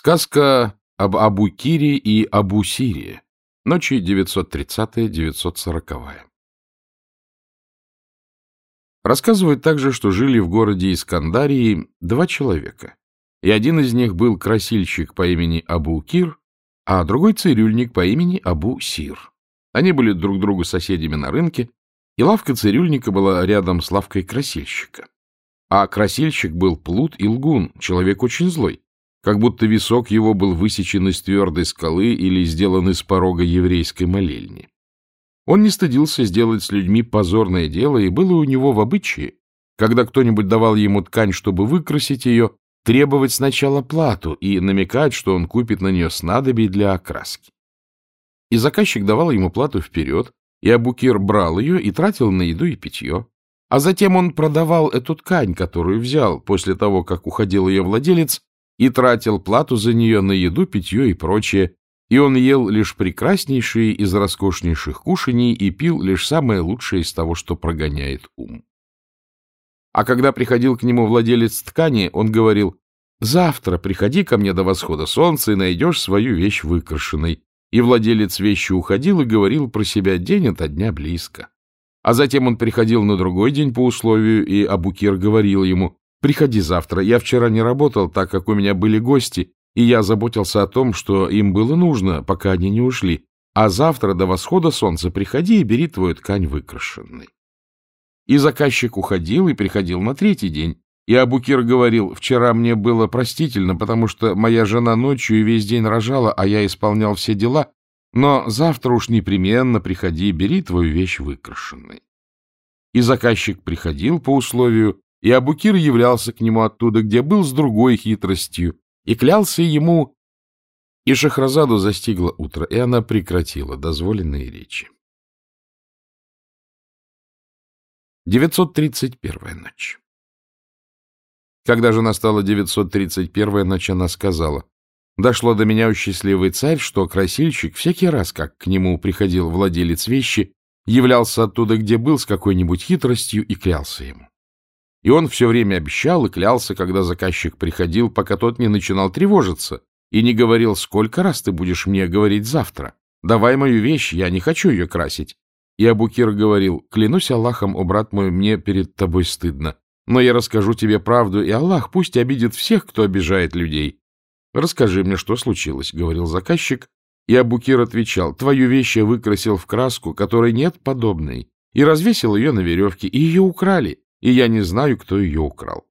Сказка об Абу-Кире и Абу-Сире. Ночи 930-940. Рассказывают также, что жили в городе Искандарии два человека, и один из них был красильщик по имени Абу-Кир, а другой цирюльник по имени Абу-Сир. Они были друг другу соседями на рынке, и лавка цирюльника была рядом с лавкой красильщика. А красильщик был плут и лгун, человек очень злой, как будто висок его был высечен из твердой скалы или сделан из порога еврейской молельни. Он не стыдился сделать с людьми позорное дело, и было у него в обычае, когда кто-нибудь давал ему ткань, чтобы выкрасить ее, требовать сначала плату и намекать, что он купит на нее снадобий для окраски. И заказчик давал ему плату вперед, и Абукир брал ее и тратил на еду и питье. А затем он продавал эту ткань, которую взял после того, как уходил ее владелец, и тратил плату за нее на еду, питье и прочее, и он ел лишь прекраснейшие из роскошнейших кушаний и пил лишь самое лучшее из того, что прогоняет ум. А когда приходил к нему владелец ткани, он говорил, «Завтра приходи ко мне до восхода солнца и найдешь свою вещь выкрашенной». И владелец вещи уходил и говорил про себя день ото дня близко. А затем он приходил на другой день по условию, и Абукир говорил ему, «Приходи завтра, я вчера не работал, так как у меня были гости, и я заботился о том, что им было нужно, пока они не ушли, а завтра до восхода солнца приходи и бери твою ткань выкрашенной». И заказчик уходил и приходил на третий день, и Абукир говорил, «Вчера мне было простительно, потому что моя жена ночью и весь день рожала, а я исполнял все дела, но завтра уж непременно приходи, бери твою вещь выкрашенной». И заказчик приходил по условию, и Абукир являлся к нему оттуда, где был, с другой хитростью, и клялся ему... И Шахразаду застигло утро, и она прекратила дозволенные речи. 931-я ночь Когда же настала 931-я ночь, она сказала, «Дошло до меня, у счастливый царь, что красильщик всякий раз, как к нему приходил владелец вещи, являлся оттуда, где был, с какой-нибудь хитростью и клялся ему. И он все время обещал и клялся, когда заказчик приходил, пока тот не начинал тревожиться и не говорил, сколько раз ты будешь мне говорить завтра. Давай мою вещь, я не хочу ее красить. И Абукир говорил, клянусь Аллахом, о брат мой, мне перед тобой стыдно. Но я расскажу тебе правду, и Аллах пусть обидит всех, кто обижает людей. Расскажи мне, что случилось, — говорил заказчик. И Абукир отвечал, твою вещь я выкрасил в краску, которой нет подобной, и развесил ее на веревке, и ее украли и я не знаю, кто ее украл.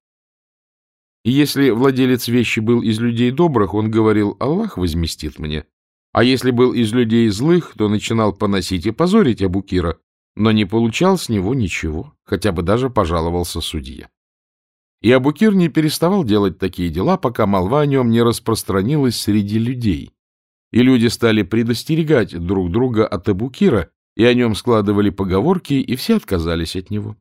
И если владелец вещи был из людей добрых, он говорил, Аллах возместит мне. А если был из людей злых, то начинал поносить и позорить Абукира, но не получал с него ничего, хотя бы даже пожаловался судье. И Абукир не переставал делать такие дела, пока молва о нем не распространилась среди людей. И люди стали предостерегать друг друга от Абукира, и о нем складывали поговорки, и все отказались от него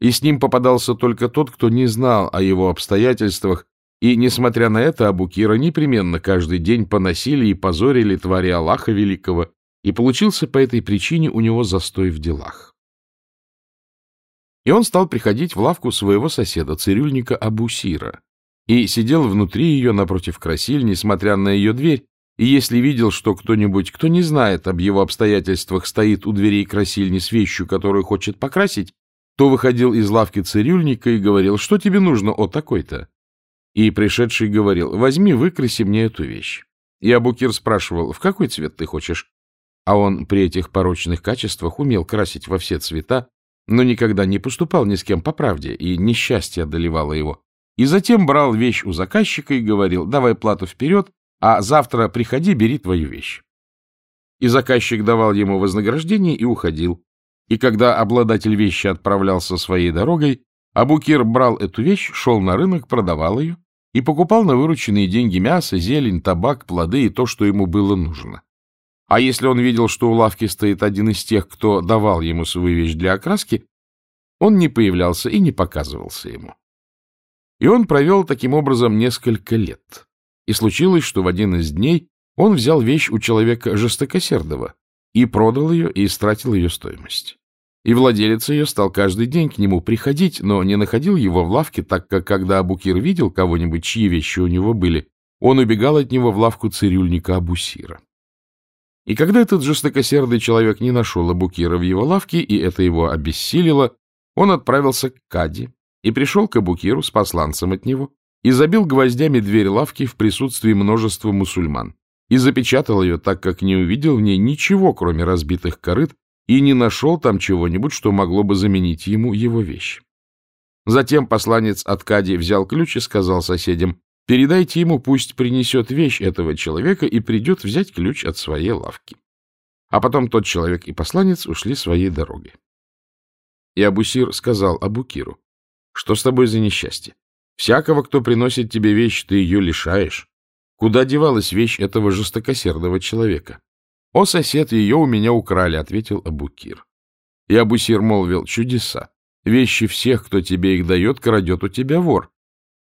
и с ним попадался только тот, кто не знал о его обстоятельствах, и, несмотря на это, Абукира непременно каждый день поносили и позорили твари Аллаха Великого, и получился по этой причине у него застой в делах. И он стал приходить в лавку своего соседа, цирюльника Абусира, и сидел внутри ее напротив красиль, несмотря на ее дверь, и если видел, что кто-нибудь, кто не знает об его обстоятельствах, стоит у дверей красильни с вещью, которую хочет покрасить, то выходил из лавки цирюльника и говорил, что тебе нужно, о такой-то? И пришедший говорил, возьми, выкраси мне эту вещь. И Абукир спрашивал, в какой цвет ты хочешь? А он при этих порочных качествах умел красить во все цвета, но никогда не поступал ни с кем по правде, и несчастье одолевало его. И затем брал вещь у заказчика и говорил, давай плату вперед, а завтра приходи, бери твою вещь. И заказчик давал ему вознаграждение и уходил. И когда обладатель вещи отправлялся своей дорогой, Абукир брал эту вещь, шел на рынок, продавал ее и покупал на вырученные деньги мясо, зелень, табак, плоды и то, что ему было нужно. А если он видел, что у лавки стоит один из тех, кто давал ему свою вещь для окраски, он не появлялся и не показывался ему. И он провел таким образом несколько лет. И случилось, что в один из дней он взял вещь у человека жестокосердого и продал ее и истратил ее стоимость. И владелец ее стал каждый день к нему приходить, но не находил его в лавке, так как, когда Абукир видел кого-нибудь, чьи вещи у него были, он убегал от него в лавку цирюльника Абусира. И когда этот жестокосердый человек не нашел Абукира в его лавке, и это его обессилило, он отправился к Кади и пришел к Абукиру с посланцем от него и забил гвоздями дверь лавки в присутствии множества мусульман и запечатал ее, так как не увидел в ней ничего, кроме разбитых корыт, и не нашел там чего-нибудь, что могло бы заменить ему его вещь. Затем посланец от Кади взял ключ и сказал соседям, передайте ему, пусть принесет вещь этого человека и придет взять ключ от своей лавки. А потом тот человек и посланец ушли своей дорогой. И Абусир сказал Абукиру, что с тобой за несчастье? Всякого, кто приносит тебе вещь, ты ее лишаешь. Куда девалась вещь этого жестокосердого человека? — О, сосед, ее у меня украли, — ответил Абукир. И Абусир молвил, — чудеса. Вещи всех, кто тебе их дает, крадет у тебя вор.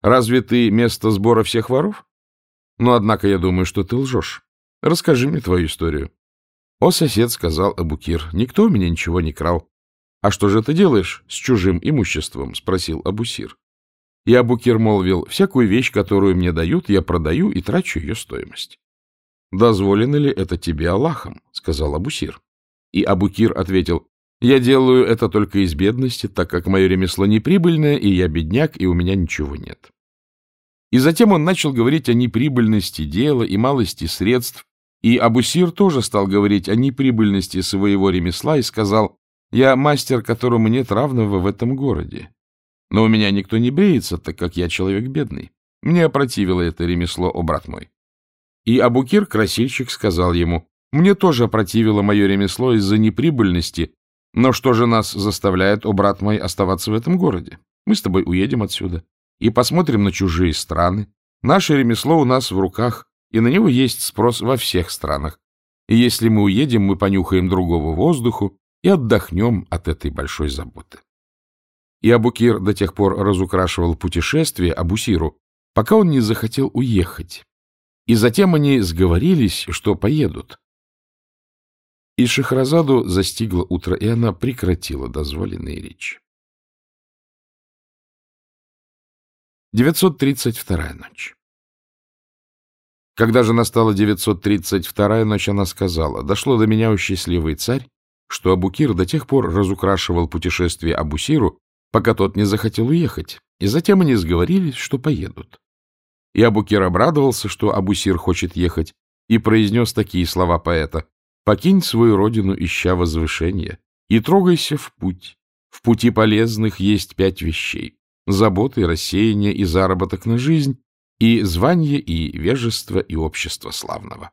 Разве ты место сбора всех воров? Но, однако, я думаю, что ты лжешь. Расскажи мне твою историю. — О, сосед, — сказал Абукир, — никто у меня ничего не крал. — А что же ты делаешь с чужим имуществом? — спросил Абусир. И Абукир молвил, всякую вещь, которую мне дают, я продаю и трачу ее стоимость. — Дозволено ли это тебе Аллахом? — сказал Абусир. И Абукир ответил, — Я делаю это только из бедности, так как мое ремесло неприбыльное, и я бедняк, и у меня ничего нет. И затем он начал говорить о неприбыльности дела и малости средств, и Абусир тоже стал говорить о неприбыльности своего ремесла и сказал, «Я мастер, которому нет равного в этом городе. Но у меня никто не бреется, так как я человек бедный. Мне опротивило это ремесло, о брат мой. И Абукир, красильщик, сказал ему, «Мне тоже опротивило мое ремесло из-за неприбыльности, но что же нас заставляет, о брат мой, оставаться в этом городе? Мы с тобой уедем отсюда и посмотрим на чужие страны. Наше ремесло у нас в руках, и на него есть спрос во всех странах. И если мы уедем, мы понюхаем другого воздуху и отдохнем от этой большой заботы. И Абукир до тех пор разукрашивал путешествие Абусиру, пока он не захотел уехать. И затем они сговорились, что поедут. И Шахразаду застигло утро, и она прекратила дозволенные речи. 932-я ночь Когда же настала 932-я ночь, она сказала, «Дошло до меня, у счастливый царь, что Абукир до тех пор разукрашивал путешествие Абусиру, пока тот не захотел уехать, и затем они сговорились, что поедут. И Абукир обрадовался, что Абусир хочет ехать, и произнес такие слова поэта «Покинь свою родину, ища возвышения, и трогайся в путь. В пути полезных есть пять вещей — заботы, рассеяние и заработок на жизнь, и звание, и вежество, и общество славного.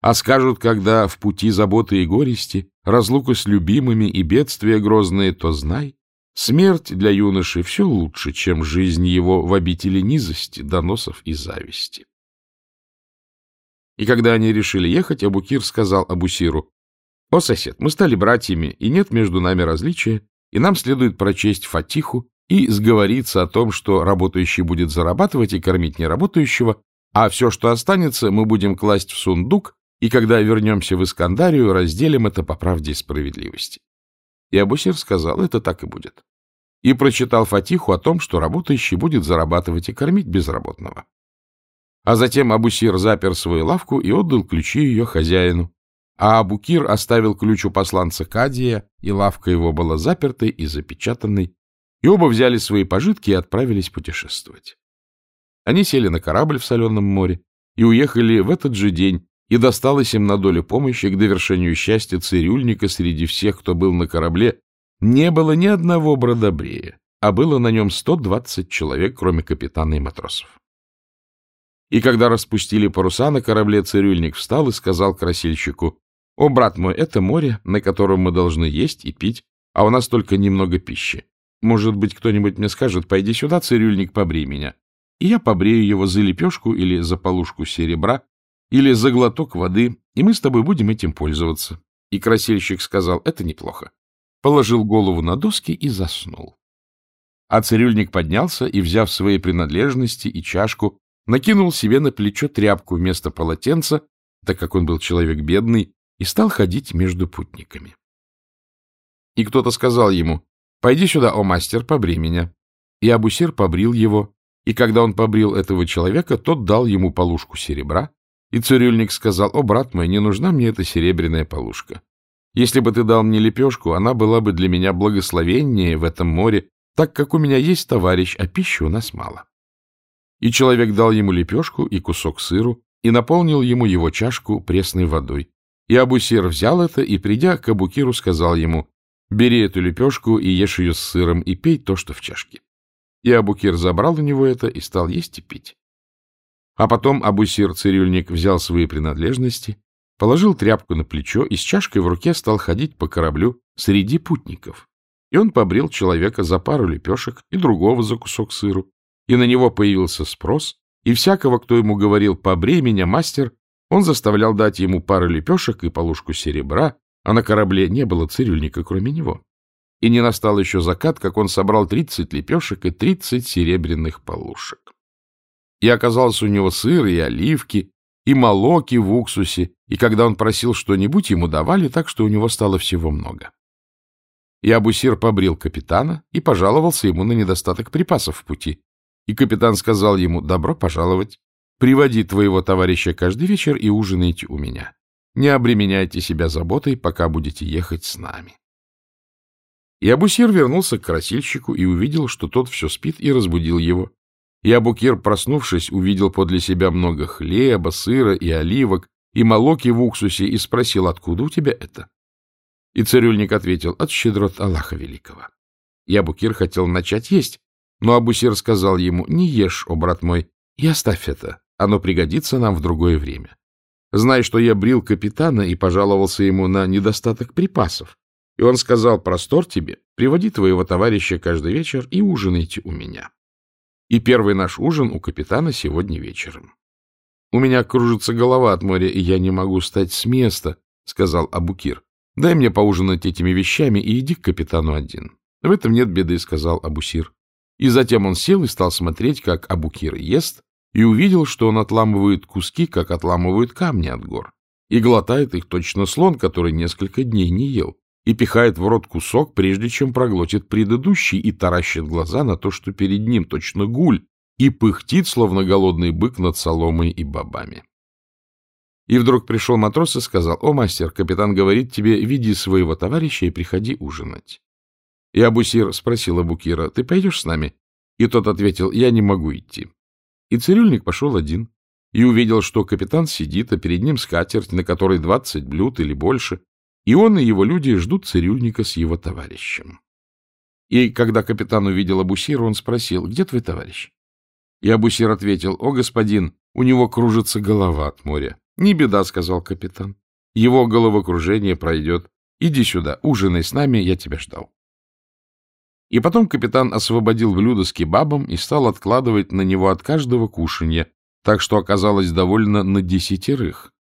А скажут, когда в пути заботы и горести, разлука с любимыми и бедствия грозные, то знай, Смерть для юноши все лучше, чем жизнь его в обители низости, доносов и зависти. И когда они решили ехать, Абукир сказал Абусиру, «О, сосед, мы стали братьями, и нет между нами различия, и нам следует прочесть Фатиху и сговориться о том, что работающий будет зарабатывать и кормить неработающего, а все, что останется, мы будем класть в сундук, и когда вернемся в Искандарию, разделим это по правде и справедливости». И Абусир сказал, это так и будет и прочитал Фатиху о том, что работающий будет зарабатывать и кормить безработного. А затем Абусир запер свою лавку и отдал ключи ее хозяину, а Абукир оставил ключ у посланца Кадия, и лавка его была запертой и запечатанной, и оба взяли свои пожитки и отправились путешествовать. Они сели на корабль в соленом море и уехали в этот же день, и досталось им на долю помощи к довершению счастья цирюльника среди всех, кто был на корабле, не было ни одного бродобрея, а было на нем 120 человек, кроме капитана и матросов. И когда распустили паруса на корабле, цирюльник встал и сказал красильщику, «О, брат мой, это море, на котором мы должны есть и пить, а у нас только немного пищи. Может быть, кто-нибудь мне скажет, пойди сюда, цирюльник, побрей меня. И я побрею его за лепешку или за полушку серебра, или за глоток воды, и мы с тобой будем этим пользоваться». И красильщик сказал, «Это неплохо положил голову на доски и заснул. А цирюльник поднялся и, взяв свои принадлежности и чашку, накинул себе на плечо тряпку вместо полотенца, так как он был человек бедный, и стал ходить между путниками. И кто-то сказал ему, «Пойди сюда, о мастер, побри меня». И Абусир побрил его, И когда он побрил этого человека, тот дал ему полушку серебра, и цирюльник сказал, «О, брат мой, не нужна мне эта серебряная полушка. Если бы ты дал мне лепешку, она была бы для меня благословеннее в этом море, так как у меня есть товарищ, а пищи у нас мало». И человек дал ему лепешку и кусок сыру, и наполнил ему его чашку пресной водой. И Абусир взял это и, придя к Абукиру, сказал ему, «Бери эту лепешку и ешь ее с сыром, и пей то, что в чашке». И Абукир забрал у него это и стал есть и пить. А потом Абусир, цирюльник, взял свои принадлежности, положил тряпку на плечо и с чашкой в руке стал ходить по кораблю среди путников. И он побрил человека за пару лепешек и другого за кусок сыру, и на него появился спрос, и всякого, кто ему говорил «побрей меня, мастер», он заставлял дать ему пару лепешек и полушку серебра, а на корабле не было цирюльника, кроме него. И не настал еще закат, как он собрал тридцать лепешек и тридцать серебряных полушек. И оказалось у него сыр и оливки, и молоки в уксусе, и когда он просил что-нибудь, ему давали, так что у него стало всего много. И Абусир побрил капитана и пожаловался ему на недостаток припасов в пути. И капитан сказал ему, добро пожаловать, приводи твоего товарища каждый вечер и ужинайте у меня. Не обременяйте себя заботой, пока будете ехать с нами. И Абусир вернулся к красильщику и увидел, что тот все спит, и разбудил его. И Абукир, проснувшись, увидел подле себя много хлеба, сыра и оливок, и молоки в уксусе, и спросил, откуда у тебя это? И цирюльник ответил, от щедрот Аллаха Великого. И Абукир хотел начать есть, но Абусир сказал ему, не ешь, о брат мой, и оставь это, оно пригодится нам в другое время. Знай, что я брил капитана и пожаловался ему на недостаток припасов. И он сказал, простор тебе, приводи твоего товарища каждый вечер и ужинайте у меня. И первый наш ужин у капитана сегодня вечером. — У меня кружится голова от моря, и я не могу встать с места, — сказал Абукир. — Дай мне поужинать этими вещами и иди к капитану один. — В этом нет беды, — сказал Абусир. И затем он сел и стал смотреть, как Абукир ест, и увидел, что он отламывает куски, как отламывают камни от гор, и глотает их точно слон, который несколько дней не ел, и пихает в рот кусок, прежде чем проглотит предыдущий, и таращит глаза на то, что перед ним точно гуль, и пыхтит, словно голодный бык над соломой и бобами. И вдруг пришел матрос и сказал, «О, мастер, капитан говорит тебе, веди своего товарища и приходи ужинать». И Абусир спросил Абукира, «Ты пойдешь с нами?» И тот ответил, «Я не могу идти». И цирюльник пошел один и увидел, что капитан сидит, а перед ним скатерть, на которой двадцать блюд или больше, и он и его люди ждут цирюльника с его товарищем. И когда капитан увидел Абусира, он спросил, «Где твой товарищ?» И Абусир ответил, «О, господин, у него кружится голова от моря». «Не беда», — сказал капитан. «Его головокружение пройдет. Иди сюда, ужинай с нами, я тебя ждал». И потом капитан освободил блюдо с кебабом и стал откладывать на него от каждого кушанья, так что оказалось довольно на десятерых.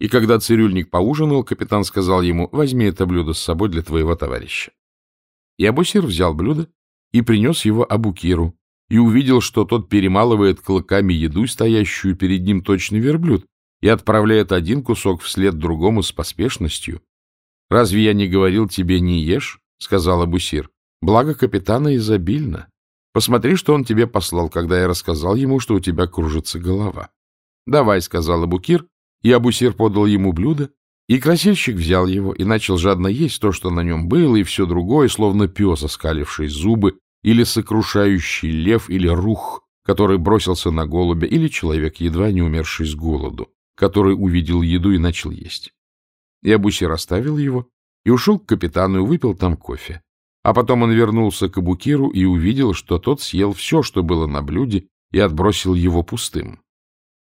И когда цирюльник поужинал, капитан сказал ему, возьми это блюдо с собой для твоего товарища. И Абусир взял блюдо и принес его Абукиру, и увидел, что тот перемалывает клыками еду, стоящую перед ним точно верблюд, и отправляет один кусок вслед другому с поспешностью. — Разве я не говорил тебе не ешь? — сказал Абусир. Благо капитана изобильно. Посмотри, что он тебе послал, когда я рассказал ему, что у тебя кружится голова. — Давай, — сказал Абукир, и Абусир подал ему блюдо, и красильщик взял его и начал жадно есть то, что на нем было, и все другое, словно пес, оскаливший зубы, или сокрушающий лев, или рух, который бросился на голубя, или человек, едва не умерший с голоду, который увидел еду и начал есть. И Абусир оставил его и ушел к капитану и выпил там кофе. А потом он вернулся к Абукиру и увидел, что тот съел все, что было на блюде, и отбросил его пустым.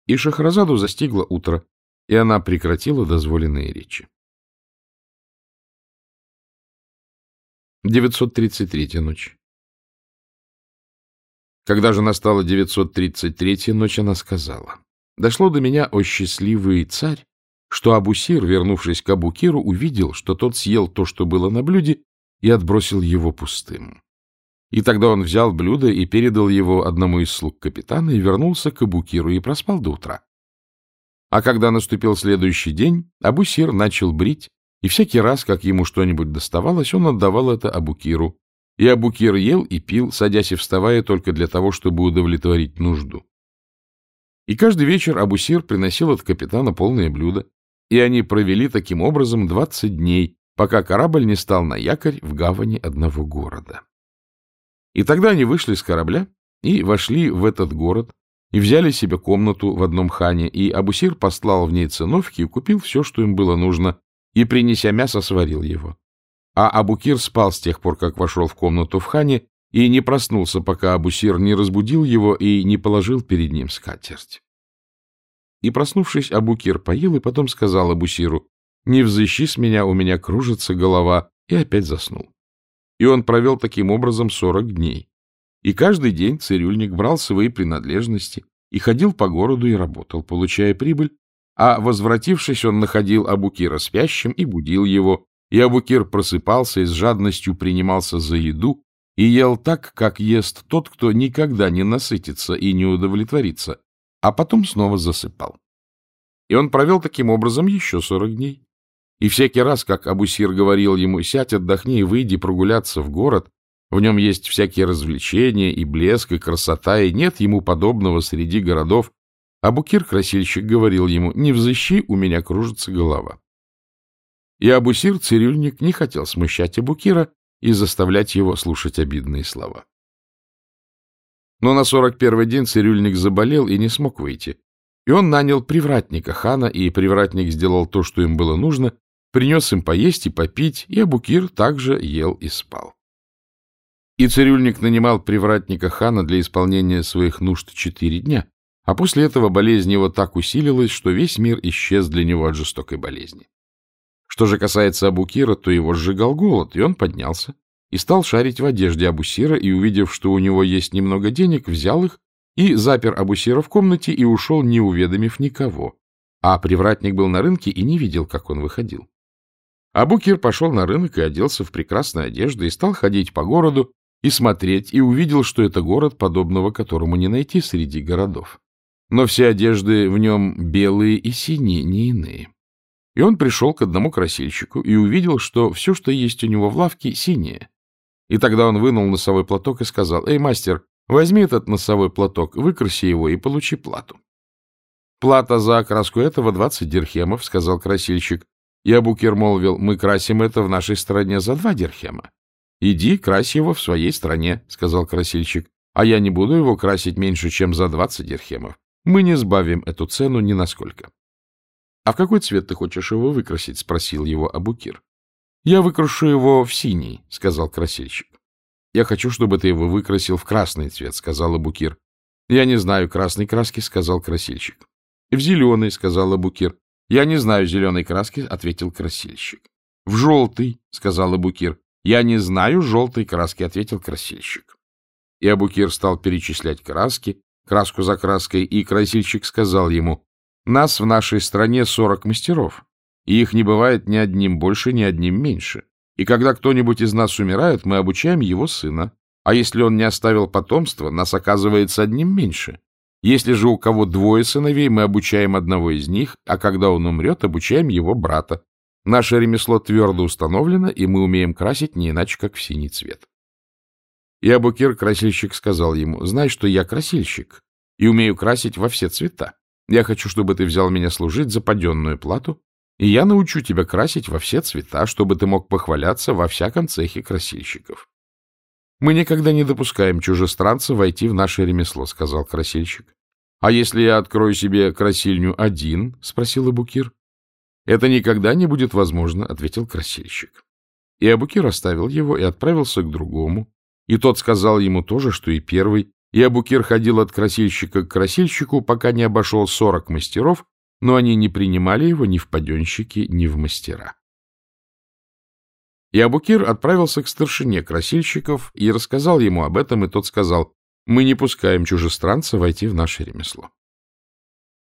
И Шахразаду застигло утро, и она прекратила дозволенные речи. 933-я ночь Когда же настала 933-я ночь, она сказала, «Дошло до меня, о счастливый царь, что Абусир, вернувшись к Абукиру, увидел, что тот съел то, что было на блюде, и отбросил его пустым. И тогда он взял блюдо и передал его одному из слуг капитана и вернулся к Абукиру и проспал до утра. А когда наступил следующий день, Абусир начал брить, и всякий раз, как ему что-нибудь доставалось, он отдавал это Абукиру. и Абукир ел и пил, садясь и вставая только для того, чтобы удовлетворить нужду. И каждый вечер Абусир приносил от капитана полное блюдо, и они провели таким образом двадцать дней, пока корабль не стал на якорь в гавани одного города. И тогда они вышли с корабля и вошли в этот город, и взяли себе комнату в одном хане, и Абусир послал в ней циновки и купил все, что им было нужно, и, принеся мясо, сварил его. А Абукир спал с тех пор, как вошел в комнату в хане, и не проснулся, пока Абусир не разбудил его и не положил перед ним скатерть. И, проснувшись, Абукир поел и потом сказал Абусиру, «Не взыщи с меня, у меня кружится голова», и опять заснул. И он провел таким образом сорок дней. И каждый день цирюльник брал свои принадлежности и ходил по городу и работал, получая прибыль, а, возвратившись, он находил Абукира спящим и будил его, и Абукир просыпался и с жадностью принимался за еду и ел так, как ест тот, кто никогда не насытится и не удовлетворится, а потом снова засыпал. И он провел таким образом еще сорок дней. И всякий раз, как Абусир говорил ему, сядь, отдохни и выйди прогуляться в город, в нем есть всякие развлечения и блеск, и красота, и нет ему подобного среди городов, Абукир, красильщик, говорил ему, не взыщи, у меня кружится голова. И Абусир, цирюльник, не хотел смущать Абукира и заставлять его слушать обидные слова. Но на сорок первый день цирюльник заболел и не смог выйти. И он нанял привратника хана, и привратник сделал то, что им было нужно, принес им поесть и попить, и Абукир также ел и спал. И цирюльник нанимал привратника хана для исполнения своих нужд четыре дня, а после этого болезнь его так усилилась, что весь мир исчез для него от жестокой болезни. Что же касается Абукира, то его сжигал голод, и он поднялся и стал шарить в одежде Абусира, и, увидев, что у него есть немного денег, взял их и запер Абусира в комнате и ушел, не уведомив никого. А привратник был на рынке и не видел, как он выходил. Абукир пошел на рынок и оделся в прекрасную одежду и стал ходить по городу и смотреть, и увидел, что это город, подобного которому не найти среди городов. Но все одежды в нем белые и синие, не иные. И он пришел к одному красильщику и увидел, что все, что есть у него в лавке, синее. И тогда он вынул носовой платок и сказал, «Эй, мастер, возьми этот носовой платок, выкраси его и получи плату». «Плата за окраску этого двадцать дирхемов», — сказал красильщик. И Абукер молвил, «Мы красим это в нашей стране за два дирхема». «Иди, крась его в своей стране», — сказал красильщик, «а я не буду его красить меньше, чем за двадцать дирхемов. Мы не сбавим эту цену ни насколько». — А в какой цвет ты хочешь его выкрасить? — спросил его Абукир. — Я выкрашу его в синий, — сказал красильщик. — Я хочу, чтобы ты его выкрасил в красный цвет, — сказал Абукир. — Я не знаю красной краски, — сказал красильщик. — В зеленый, — сказал Абукир. — Я не знаю зеленой краски, — ответил красильщик. — В желтый, — сказал Абукир. — Я не знаю желтой краски, — ответил красильщик. И Абукир стал перечислять краски, краску за краской, и красильщик сказал ему, нас в нашей стране сорок мастеров, и их не бывает ни одним больше, ни одним меньше. И когда кто-нибудь из нас умирает, мы обучаем его сына. А если он не оставил потомства, нас оказывается одним меньше. Если же у кого двое сыновей, мы обучаем одного из них, а когда он умрет, обучаем его брата. Наше ремесло твердо установлено, и мы умеем красить не иначе, как в синий цвет. И Абукир, красильщик, сказал ему, «Знай, что я красильщик, и умею красить во все цвета. Я хочу, чтобы ты взял меня служить за паденную плату, и я научу тебя красить во все цвета, чтобы ты мог похваляться во всяком цехе красильщиков. — Мы никогда не допускаем чужестранца войти в наше ремесло, — сказал красильщик. — А если я открою себе красильню один? — спросил Абукир. — Это никогда не будет возможно, — ответил красильщик. И Абукир оставил его и отправился к другому, и тот сказал ему то же, что и первый, и Абукир ходил от красильщика к красильщику, пока не обошел сорок мастеров, но они не принимали его ни в паденщики, ни в мастера. И Абукир отправился к старшине красильщиков и рассказал ему об этом, и тот сказал, «Мы не пускаем чужестранца войти в наше ремесло».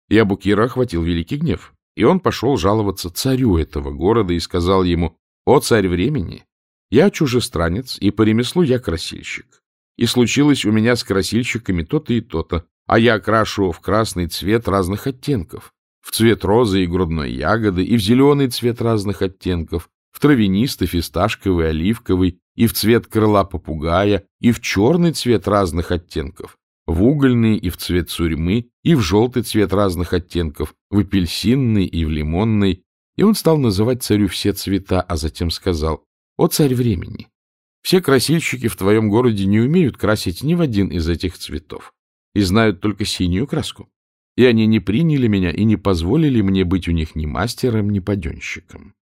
И Абукира охватил великий гнев, и он пошел жаловаться царю этого города и сказал ему, «О, царь времени, я чужестранец, и по ремеслу я красильщик. И случилось у меня с красильщиками то-то и то-то, а я окрашу в красный цвет разных оттенков, в цвет розы и грудной ягоды, и в зеленый цвет разных оттенков, в травянистый, фисташковый, оливковый и в цвет крыла попугая, и в черный цвет разных оттенков, в угольный и в цвет сурьмы, и в желтый цвет разных оттенков, в апельсинный и в лимонный. И он стал называть царю все цвета, а затем сказал, «О, царь времени! Все красильщики в твоем городе не умеют красить ни в один из этих цветов и знают только синюю краску. И они не приняли меня и не позволили мне быть у них ни мастером, ни паденщиком.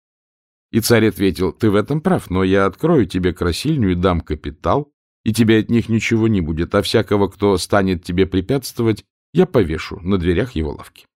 И царь ответил, ты в этом прав, но я открою тебе красильню и дам капитал, и тебе от них ничего не будет, а всякого, кто станет тебе препятствовать, я повешу на дверях его лавки.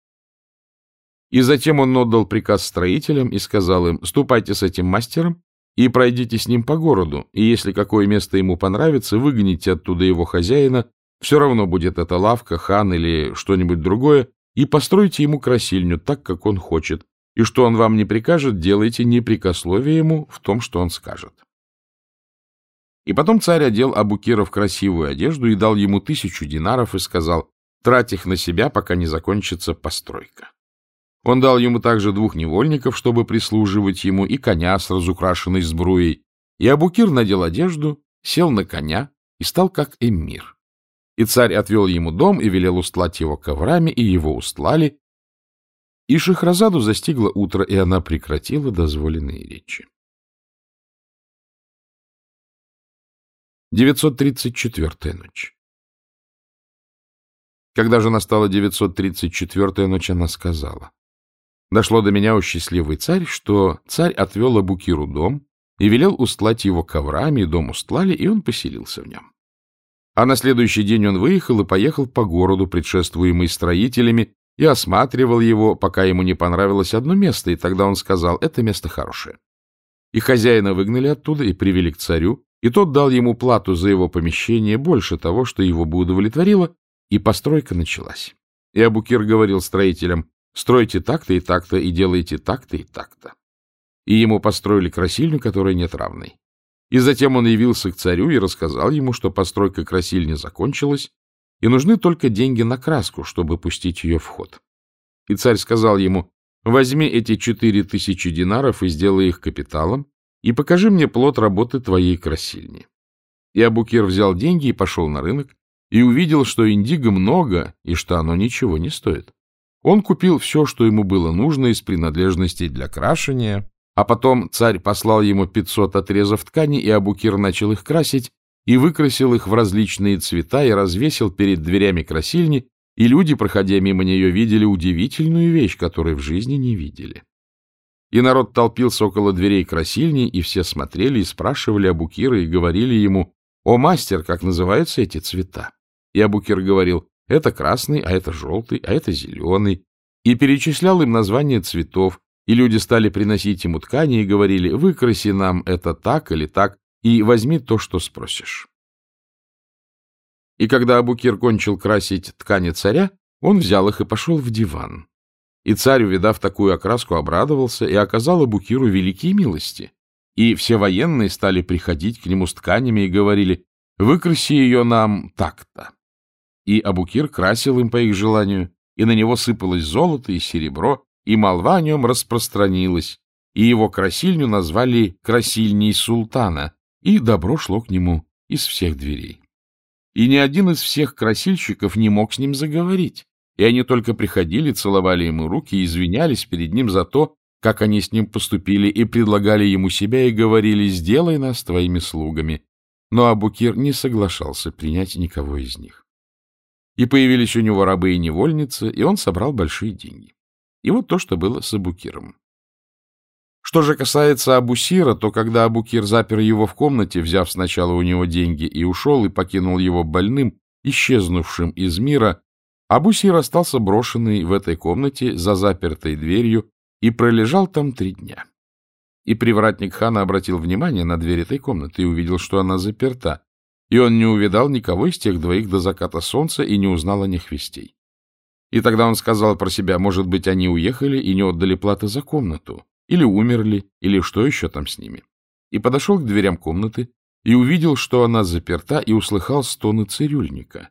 И затем он отдал приказ строителям и сказал им, ступайте с этим мастером и пройдите с ним по городу, и если какое место ему понравится, выгоните оттуда его хозяина, все равно будет это лавка, хан или что-нибудь другое, и постройте ему красильню так, как он хочет, и что он вам не прикажет, делайте непрекословие ему в том, что он скажет. И потом царь одел Абукира в красивую одежду и дал ему тысячу динаров и сказал, трать их на себя, пока не закончится постройка. Он дал ему также двух невольников, чтобы прислуживать ему, и коня с разукрашенной сбруей. И Абукир надел одежду, сел на коня и стал как эмир. И царь отвел ему дом и велел устлать его коврами, и его устлали, и Шахразаду застигло утро, и она прекратила дозволенные речи. 934-я ночь Когда же настала 934-я ночь, она сказала, «Дошло до меня, у счастливый царь, что царь отвел Абукиру дом и велел устлать его коврами, и дом устлали, и он поселился в нем. А на следующий день он выехал и поехал по городу, предшествуемый строителями, и осматривал его, пока ему не понравилось одно место, и тогда он сказал, это место хорошее. И хозяина выгнали оттуда и привели к царю, и тот дал ему плату за его помещение больше того, что его бы удовлетворило, и постройка началась. И Абукир говорил строителям, стройте так-то и так-то, и делайте так-то и так-то. И ему построили красильню, которой нет равной. И затем он явился к царю и рассказал ему, что постройка красильни закончилась, и нужны только деньги на краску, чтобы пустить ее в ход. И царь сказал ему, возьми эти четыре тысячи динаров и сделай их капиталом, и покажи мне плод работы твоей красильни. И Абукир взял деньги и пошел на рынок, и увидел, что индиго много, и что оно ничего не стоит. Он купил все, что ему было нужно из принадлежностей для крашения, а потом царь послал ему пятьсот отрезов ткани, и Абукир начал их красить, и выкрасил их в различные цвета и развесил перед дверями красильни, и люди, проходя мимо нее, видели удивительную вещь, которую в жизни не видели. И народ толпился около дверей красильни, и все смотрели и спрашивали Абукира и говорили ему, «О, мастер, как называются эти цвета?» И Абукир говорил, «Это красный, а это желтый, а это зеленый». И перечислял им названия цветов, и люди стали приносить ему ткани и говорили, «Выкраси нам это так или так, и возьми то, что спросишь. И когда Абукир кончил красить ткани царя, он взял их и пошел в диван. И царь, увидав такую окраску, обрадовался и оказал Абукиру великие милости. И все военные стали приходить к нему с тканями и говорили, «Выкраси ее нам так-то». И Абукир красил им по их желанию, и на него сыпалось золото и серебро, и молва о нем распространилась, и его красильню назвали «красильней султана», и добро шло к нему из всех дверей. И ни один из всех красильщиков не мог с ним заговорить, и они только приходили, целовали ему руки и извинялись перед ним за то, как они с ним поступили, и предлагали ему себя и говорили «сделай нас твоими слугами». Но Абукир не соглашался принять никого из них. И появились у него рабы и невольницы, и он собрал большие деньги. И вот то, что было с Абукиром. Что же касается Абусира, то когда Абукир запер его в комнате, взяв сначала у него деньги и ушел, и покинул его больным, исчезнувшим из мира, Абусир остался брошенный в этой комнате за запертой дверью и пролежал там три дня. И привратник хана обратил внимание на дверь этой комнаты и увидел, что она заперта, и он не увидал никого из тех двоих до заката солнца и не узнал о них вестей. И тогда он сказал про себя, может быть, они уехали и не отдали платы за комнату. Или умерли, или что еще там с ними. И подошел к дверям комнаты и увидел, что она заперта, и услыхал стоны цирюльника.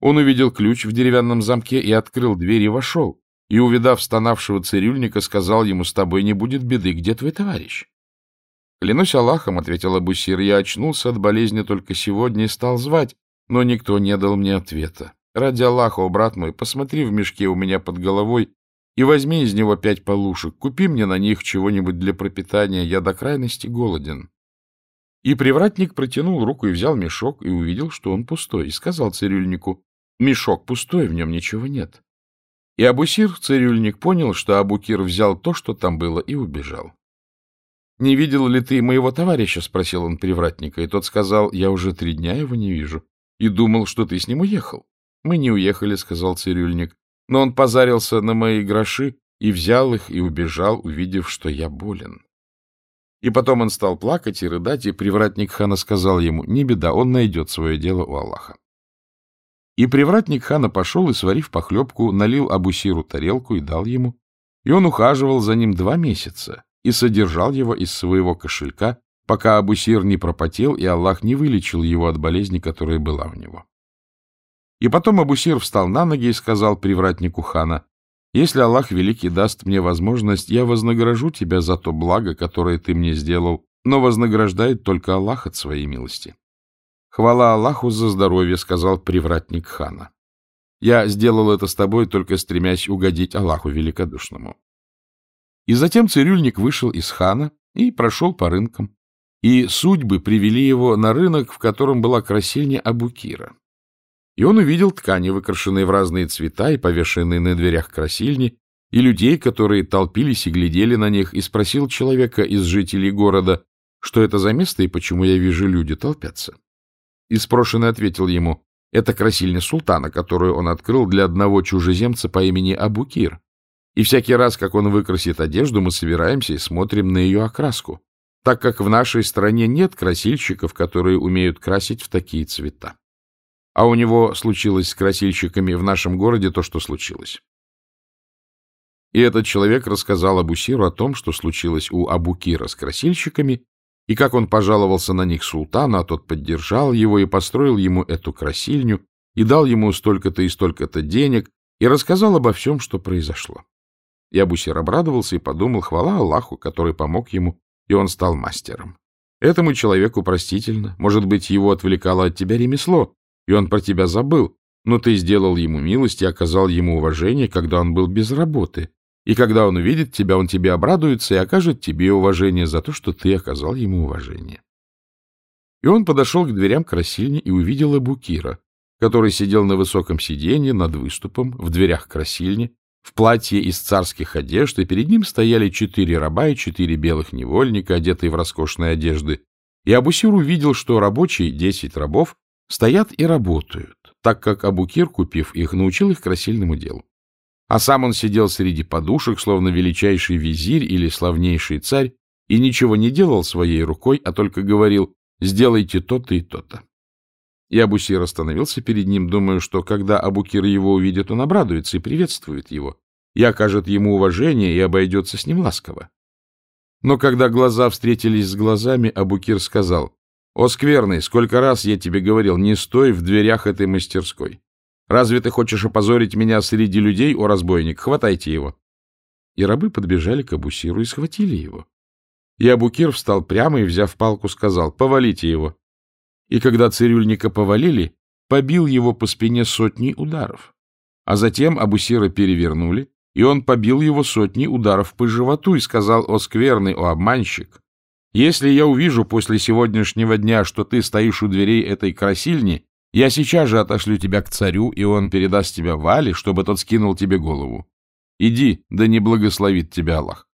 Он увидел ключ в деревянном замке и открыл дверь и вошел. И, увидав стонавшего цирюльника, сказал ему, с тобой не будет беды, где твой товарищ? — Клянусь Аллахом, — ответил Абусир, — я очнулся от болезни только сегодня и стал звать, но никто не дал мне ответа. Ради Аллаха, о брат мой, посмотри в мешке у меня под головой и возьми из него пять полушек, купи мне на них чего-нибудь для пропитания, я до крайности голоден. И привратник протянул руку и взял мешок, и увидел, что он пустой, и сказал цирюльнику, мешок пустой, в нем ничего нет. И Абусир, цирюльник, понял, что Абукир взял то, что там было, и убежал. — Не видел ли ты моего товарища? — спросил он привратника, и тот сказал, — я уже три дня его не вижу, и думал, что ты с ним уехал. — Мы не уехали, — сказал цирюльник, но он позарился на мои гроши и взял их и убежал, увидев, что я болен. И потом он стал плакать и рыдать, и привратник хана сказал ему, не беда, он найдет свое дело у Аллаха. И привратник хана пошел и, сварив похлебку, налил Абусиру тарелку и дал ему, и он ухаживал за ним два месяца и содержал его из своего кошелька, пока Абусир не пропотел, и Аллах не вылечил его от болезни, которая была у него. И потом Абусир встал на ноги и сказал привратнику хана, «Если Аллах Великий даст мне возможность, я вознагражу тебя за то благо, которое ты мне сделал, но вознаграждает только Аллах от своей милости». «Хвала Аллаху за здоровье», — сказал привратник хана. «Я сделал это с тобой, только стремясь угодить Аллаху Великодушному». И затем цирюльник вышел из хана и прошел по рынкам, и судьбы привели его на рынок, в котором была красильня Абукира. И он увидел ткани, выкрашенные в разные цвета и повешенные на дверях красильни, и людей, которые толпились и глядели на них, и спросил человека из жителей города, что это за место и почему я вижу, люди толпятся. И спрошенный ответил ему, это красильня султана, которую он открыл для одного чужеземца по имени Абукир. И всякий раз, как он выкрасит одежду, мы собираемся и смотрим на ее окраску, так как в нашей стране нет красильщиков, которые умеют красить в такие цвета. А у него случилось с красильщиками в нашем городе то, что случилось. И этот человек рассказал Абусиру о том, что случилось у Абукира с красильщиками, и как он пожаловался на них султану, а тот поддержал его и построил ему эту красильню, и дал ему столько-то и столько-то денег, и рассказал обо всем, что произошло. И Абусир обрадовался и подумал, хвала Аллаху, который помог ему, и он стал мастером. Этому человеку простительно, может быть, его отвлекало от тебя ремесло, и он про тебя забыл, но ты сделал ему милость и оказал ему уважение, когда он был без работы. И когда он увидит тебя, он тебе обрадуется и окажет тебе уважение за то, что ты оказал ему уважение. И он подошел к дверям красильни и увидел Абукира, который сидел на высоком сиденье над выступом в дверях красильни, в платье из царских одежд, и перед ним стояли четыре раба и четыре белых невольника, одетые в роскошные одежды. И Абусир увидел, что рабочие, десять рабов, Стоят и работают, так как Абукир, купив их, научил их красильному делу. А сам он сидел среди подушек, словно величайший визирь или славнейший царь, и ничего не делал своей рукой, а только говорил «сделайте то-то и то-то». И Абусир остановился перед ним, думая, что когда Абукир его увидит, он обрадуется и приветствует его, и окажет ему уважение и обойдется с ним ласково. Но когда глаза встретились с глазами, Абукир сказал, «О, скверный, сколько раз я тебе говорил, не стой в дверях этой мастерской. Разве ты хочешь опозорить меня среди людей, о разбойник? Хватайте его!» И рабы подбежали к Абусиру и схватили его. И Абукир встал прямо и, взяв палку, сказал, «Повалите его». И когда цирюльника повалили, побил его по спине сотни ударов. А затем Абусира перевернули, и он побил его сотни ударов по животу и сказал, «О, скверный, о, обманщик! Если я увижу после сегодняшнего дня, что ты стоишь у дверей этой красильни, я сейчас же отошлю тебя к царю, и он передаст тебя Вале, чтобы тот скинул тебе голову. Иди, да не благословит тебя Аллах.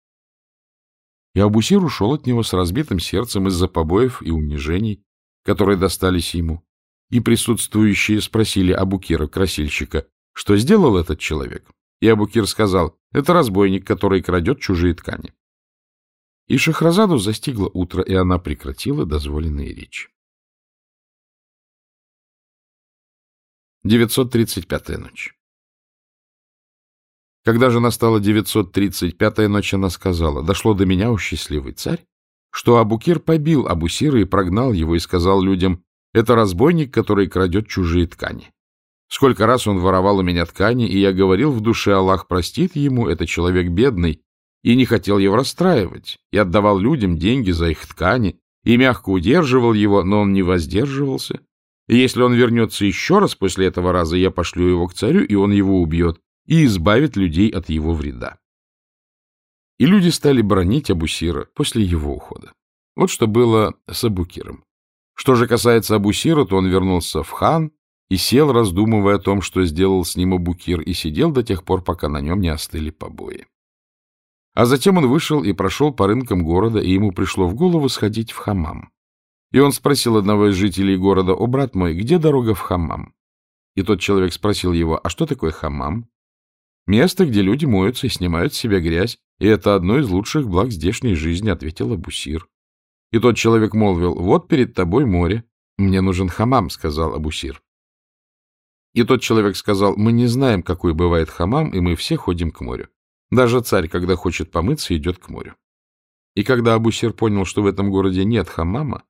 И Абусир ушел от него с разбитым сердцем из-за побоев и унижений, которые достались ему. И присутствующие спросили Абукира, красильщика, что сделал этот человек. И Абукир сказал, это разбойник, который крадет чужие ткани. И Шахразаду застигло утро, и она прекратила дозволенные речи. 935-я ночь Когда же настала 935-я ночь, она сказала, «Дошло до меня, о счастливый царь, что Абукир побил Абусира и прогнал его, и сказал людям, «Это разбойник, который крадет чужие ткани. Сколько раз он воровал у меня ткани, и я говорил в душе, Аллах простит ему, это человек бедный, и не хотел его расстраивать, и отдавал людям деньги за их ткани, и мягко удерживал его, но он не воздерживался. Если он вернется еще раз после этого раза, я пошлю его к царю, и он его убьет, и избавит людей от его вреда. И люди стали бронить Абусира после его ухода. Вот что было с Абукиром. Что же касается Абусира, то он вернулся в хан и сел, раздумывая о том, что сделал с ним Абукир, и сидел до тех пор, пока на нем не остыли побои. А затем он вышел и прошел по рынкам города, и ему пришло в голову сходить в хамам. И он спросил одного из жителей города, «О, брат мой, где дорога в хамам?» И тот человек спросил его, «А что такое хамам?» «Место, где люди моются и снимают с себя грязь, и это одно из лучших благ здешней жизни», — ответил Абусир. И тот человек молвил, «Вот перед тобой море». «Мне нужен хамам», — сказал Абусир. И тот человек сказал, «Мы не знаем, какой бывает хамам, и мы все ходим к морю». Даже царь, когда хочет помыться, идет к морю. И когда Абусир понял, что в этом городе нет хаммама,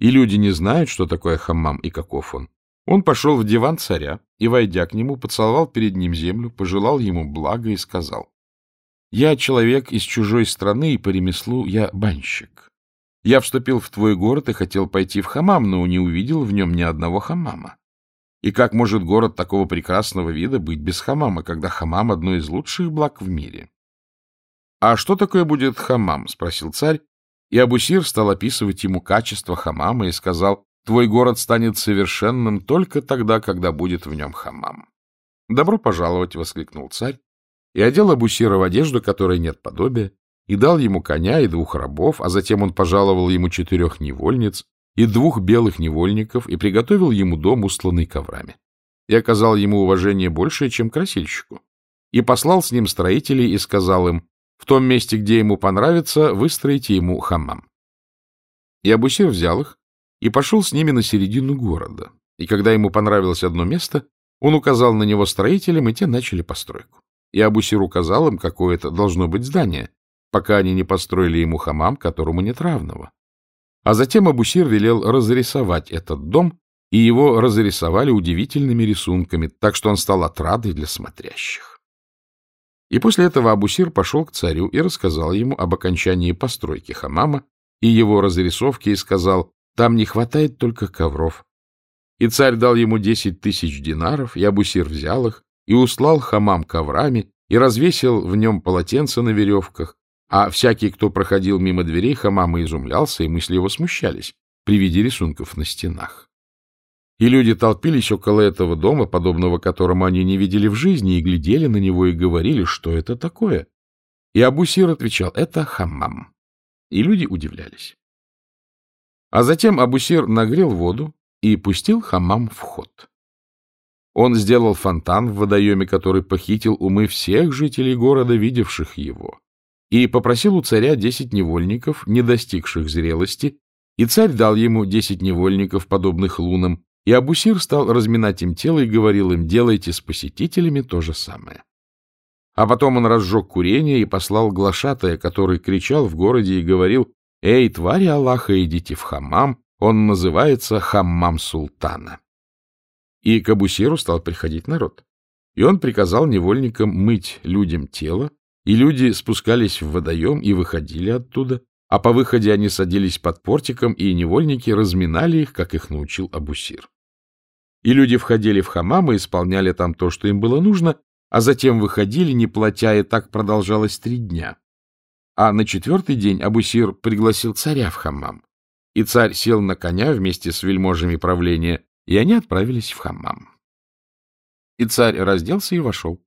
и люди не знают, что такое хаммам и каков он, он пошел в диван царя и, войдя к нему, поцеловал перед ним землю, пожелал ему блага и сказал, «Я человек из чужой страны, и по ремеслу я банщик. Я вступил в твой город и хотел пойти в хамам, но не увидел в нем ни одного хамама. И как может город такого прекрасного вида быть без хамама, когда хамам — одно из лучших благ в мире? — А что такое будет хамам? — спросил царь, и Абусир стал описывать ему качество хамама и сказал, «Твой город станет совершенным только тогда, когда будет в нем хамам». «Добро пожаловать!» — воскликнул царь, и одел Абусира в одежду, которой нет подобия, и дал ему коня и двух рабов, а затем он пожаловал ему четырех невольниц, и двух белых невольников и приготовил ему дом, устланный коврами. И оказал ему уважение большее, чем красильщику. И послал с ним строителей и сказал им, в том месте, где ему понравится, выстроите ему хамам. И Абусир взял их и пошел с ними на середину города. И когда ему понравилось одно место, он указал на него строителям, и те начали постройку. И Абусир указал им, какое это должно быть здание, пока они не построили ему хамам, которому нет равного. А затем Абусир велел разрисовать этот дом, и его разрисовали удивительными рисунками, так что он стал отрадой для смотрящих. И после этого Абусир пошел к царю и рассказал ему об окончании постройки хамама и его разрисовке и сказал, там не хватает только ковров. И царь дал ему десять тысяч динаров, и Абусир взял их, и услал хамам коврами, и развесил в нем полотенца на веревках, а всякий, кто проходил мимо дверей хамама, изумлялся, и мысли его смущались при виде рисунков на стенах. И люди толпились около этого дома, подобного которому они не видели в жизни, и глядели на него и говорили, что это такое. И Абусир отвечал, это хаммам. И люди удивлялись. А затем Абусир нагрел воду и пустил хаммам в ход. Он сделал фонтан в водоеме, который похитил умы всех жителей города, видевших его и попросил у царя десять невольников, не достигших зрелости, и царь дал ему десять невольников, подобных лунам, и Абусир стал разминать им тело и говорил им, делайте с посетителями то же самое. А потом он разжег курение и послал глашатая, который кричал в городе и говорил, «Эй, твари Аллаха, идите в хаммам, он называется хаммам султана». И к Абусиру стал приходить народ. И он приказал невольникам мыть людям тело, и люди спускались в водоем и выходили оттуда, а по выходе они садились под портиком, и невольники разминали их, как их научил Абусир. И люди входили в хамам и исполняли там то, что им было нужно, а затем выходили, не платя, и так продолжалось три дня. А на четвертый день Абусир пригласил царя в хамам, и царь сел на коня вместе с вельможами правления, и они отправились в хамам. И царь разделся и вошел.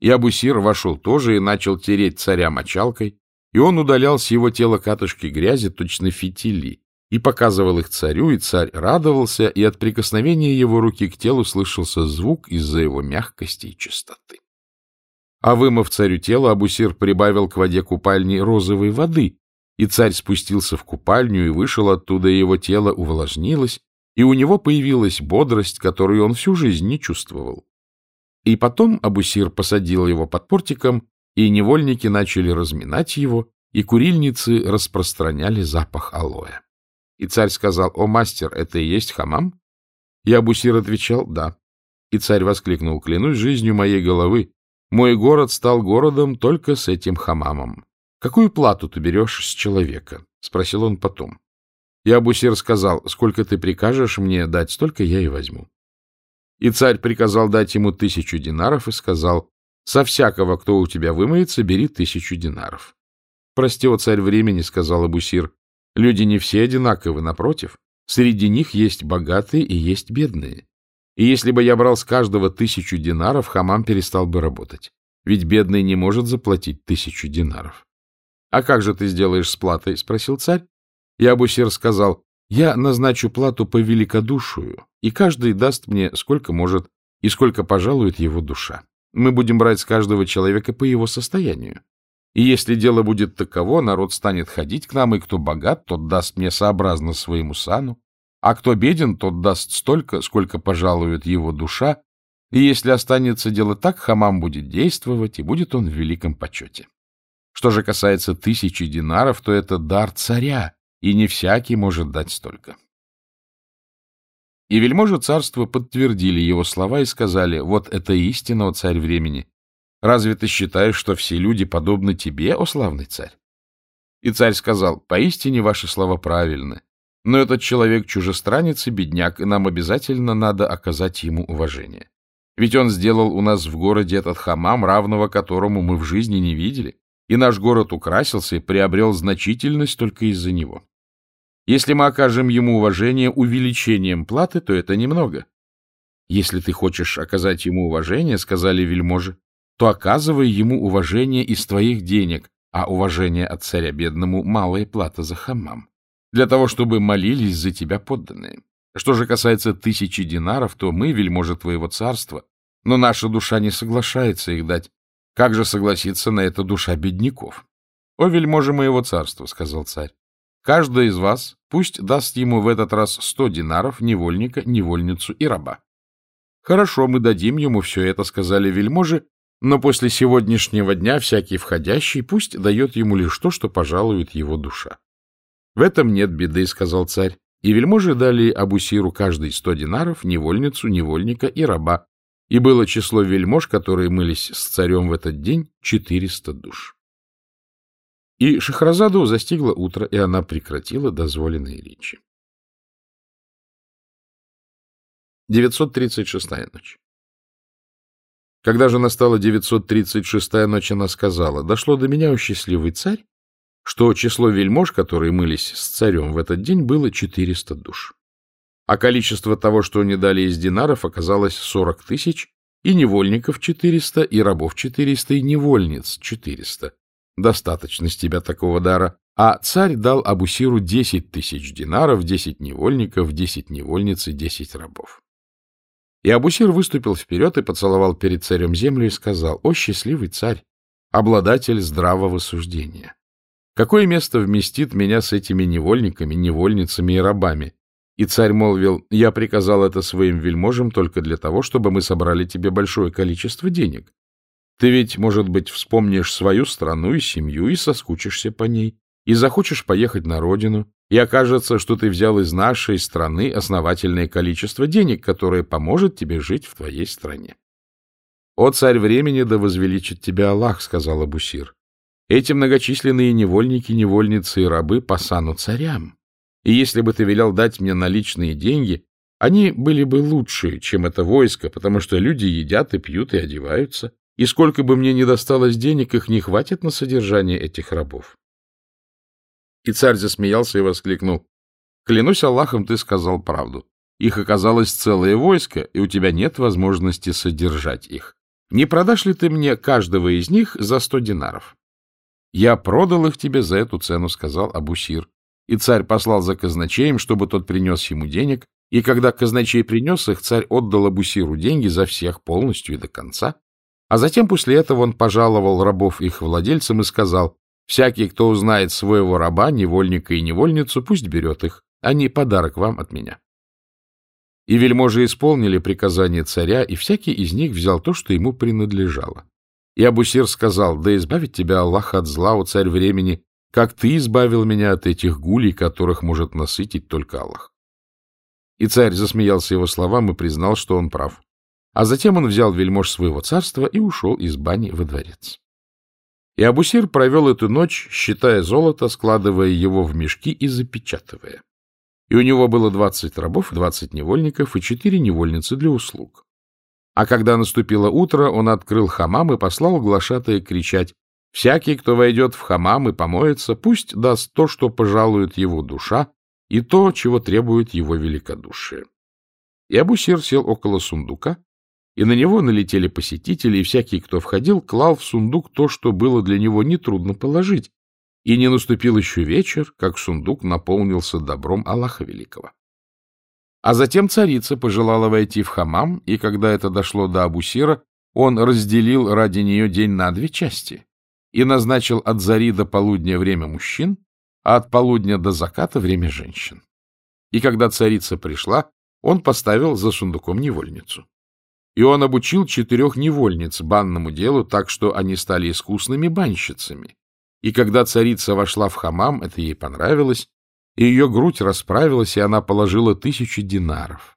И Абусир вошел тоже и начал тереть царя мочалкой, и он удалял с его тела катушки грязи, точно фитили, и показывал их царю, и царь радовался, и от прикосновения его руки к телу слышался звук из-за его мягкости и чистоты. А вымыв царю тело, Абусир прибавил к воде купальни розовой воды, и царь спустился в купальню и вышел оттуда, и его тело увлажнилось, и у него появилась бодрость, которую он всю жизнь не чувствовал. И потом Абусир посадил его под портиком, и невольники начали разминать его, и курильницы распространяли запах алоэ. И царь сказал, «О, мастер, это и есть хамам?» И Абусир отвечал, «Да». И царь воскликнул, «Клянусь жизнью моей головы, мой город стал городом только с этим хамамом. Какую плату ты берешь с человека? — спросил он потом. И Абусир сказал, сколько ты прикажешь мне дать, столько я и возьму. И царь приказал дать ему тысячу динаров и сказал, со всякого, кто у тебя вымоется, бери тысячу динаров. Прости, о царь времени, — сказал Абусир, — люди не все одинаковы, напротив, среди них есть богатые и есть бедные. И если бы я брал с каждого тысячу динаров, хамам перестал бы работать. Ведь бедный не может заплатить тысячу динаров. — А как же ты сделаешь с платой? — спросил царь. И Абусир сказал, — я назначу плату по великодушию, и каждый даст мне сколько может и сколько пожалует его душа. Мы будем брать с каждого человека по его состоянию. И если дело будет таково, народ станет ходить к нам, и кто богат, тот даст мне сообразно своему сану, а кто беден, тот даст столько, сколько пожалует его душа, и если останется дело так, хамам будет действовать, и будет он в великом почете. Что же касается тысячи динаров, то это дар царя, и не всякий может дать столько. И вельможи царства подтвердили его слова и сказали, вот это истина, о царь времени. Разве ты считаешь, что все люди подобны тебе, о славный царь? И царь сказал, поистине ваши слова правильны, но этот человек чужестранец и бедняк, и нам обязательно надо оказать ему уважение. Ведь он сделал у нас в городе этот хамам, равного которому мы в жизни не видели, и наш город украсился и приобрел значительность только из-за него. Если мы окажем ему уважение увеличением платы, то это немного. Если ты хочешь оказать ему уважение, — сказали вельможи, — то оказывай ему уважение из твоих денег, а уважение от царя бедному — малая плата за хаммам, для того, чтобы молились за тебя подданные. Что же касается тысячи динаров, то мы, вельможи твоего царства, но наша душа не соглашается их дать. Как же согласится на это душа бедняков? — О, вельможи моего царства, — сказал царь, Каждый из вас пусть даст ему в этот раз сто динаров, невольника, невольницу и раба. Хорошо, мы дадим ему все это, сказали вельможи, но после сегодняшнего дня всякий входящий пусть дает ему лишь то, что пожалует его душа. В этом нет беды, сказал царь, и вельможи дали Абусиру каждый сто динаров, невольницу, невольника и раба, и было число вельмож, которые мылись с царем в этот день, четыреста душ. И Шахразаду застигло утро, и она прекратила дозволенные речи. 936-я ночь. Когда же настала 936-я ночь, она сказала, «Дошло до меня, о счастливый царь, что число вельмож, которые мылись с царем в этот день, было 400 душ. А количество того, что они дали из динаров, оказалось 40 тысяч, и невольников 400, и рабов 400, и невольниц 400, Достаточно с тебя такого дара. А царь дал Абусиру десять тысяч динаров, десять невольников, десять невольниц и десять рабов. И Абусир выступил вперед и поцеловал перед царем землю и сказал, «О, счастливый царь, обладатель здравого суждения! Какое место вместит меня с этими невольниками, невольницами и рабами?» И царь молвил, «Я приказал это своим вельможам только для того, чтобы мы собрали тебе большое количество денег, ты ведь, может быть, вспомнишь свою страну и семью и соскучишься по ней, и захочешь поехать на родину, и окажется, что ты взял из нашей страны основательное количество денег, которое поможет тебе жить в твоей стране. — О, царь времени, да возвеличит тебя Аллах, — сказал Абусир. Эти многочисленные невольники, невольницы и рабы по сану царям. И если бы ты велел дать мне наличные деньги, они были бы лучше, чем это войско, потому что люди едят и пьют и одеваются, и сколько бы мне ни досталось денег, их не хватит на содержание этих рабов. И царь засмеялся и воскликнул. — Клянусь Аллахом, ты сказал правду. Их оказалось целое войско, и у тебя нет возможности содержать их. Не продашь ли ты мне каждого из них за сто динаров? — Я продал их тебе за эту цену, — сказал Абусир. И царь послал за казначеем, чтобы тот принес ему денег, и когда казначей принес их, царь отдал Абусиру деньги за всех полностью и до конца, а затем после этого он пожаловал рабов их владельцам и сказал, «Всякий, кто узнает своего раба, невольника и невольницу, пусть берет их. Они подарок вам от меня». И вельможи исполнили приказание царя, и всякий из них взял то, что ему принадлежало. И Абусир сказал, «Да избавит тебя Аллах от зла, у царь времени, как ты избавил меня от этих гулей, которых может насытить только Аллах». И царь засмеялся его словам и признал, что он прав. А затем он взял вельмож своего царства и ушел из бани во дворец. И Абусир провел эту ночь, считая золото, складывая его в мешки и запечатывая. И у него было двадцать рабов, двадцать невольников и четыре невольницы для услуг. А когда наступило утро, он открыл хамам и послал глашатая кричать «Всякий, кто войдет в хамам и помоется, пусть даст то, что пожалует его душа, и то, чего требует его великодушие». И Абусир сел около сундука, и на него налетели посетители, и всякий, кто входил, клал в сундук то, что было для него нетрудно положить, и не наступил еще вечер, как сундук наполнился добром Аллаха Великого. А затем царица пожелала войти в хамам, и когда это дошло до Абусира, он разделил ради нее день на две части и назначил от зари до полудня время мужчин, а от полудня до заката время женщин. И когда царица пришла, он поставил за сундуком невольницу. И он обучил четырех невольниц банному делу так, что они стали искусными банщицами. И когда царица вошла в хамам, это ей понравилось, и ее грудь расправилась, и она положила тысячи динаров.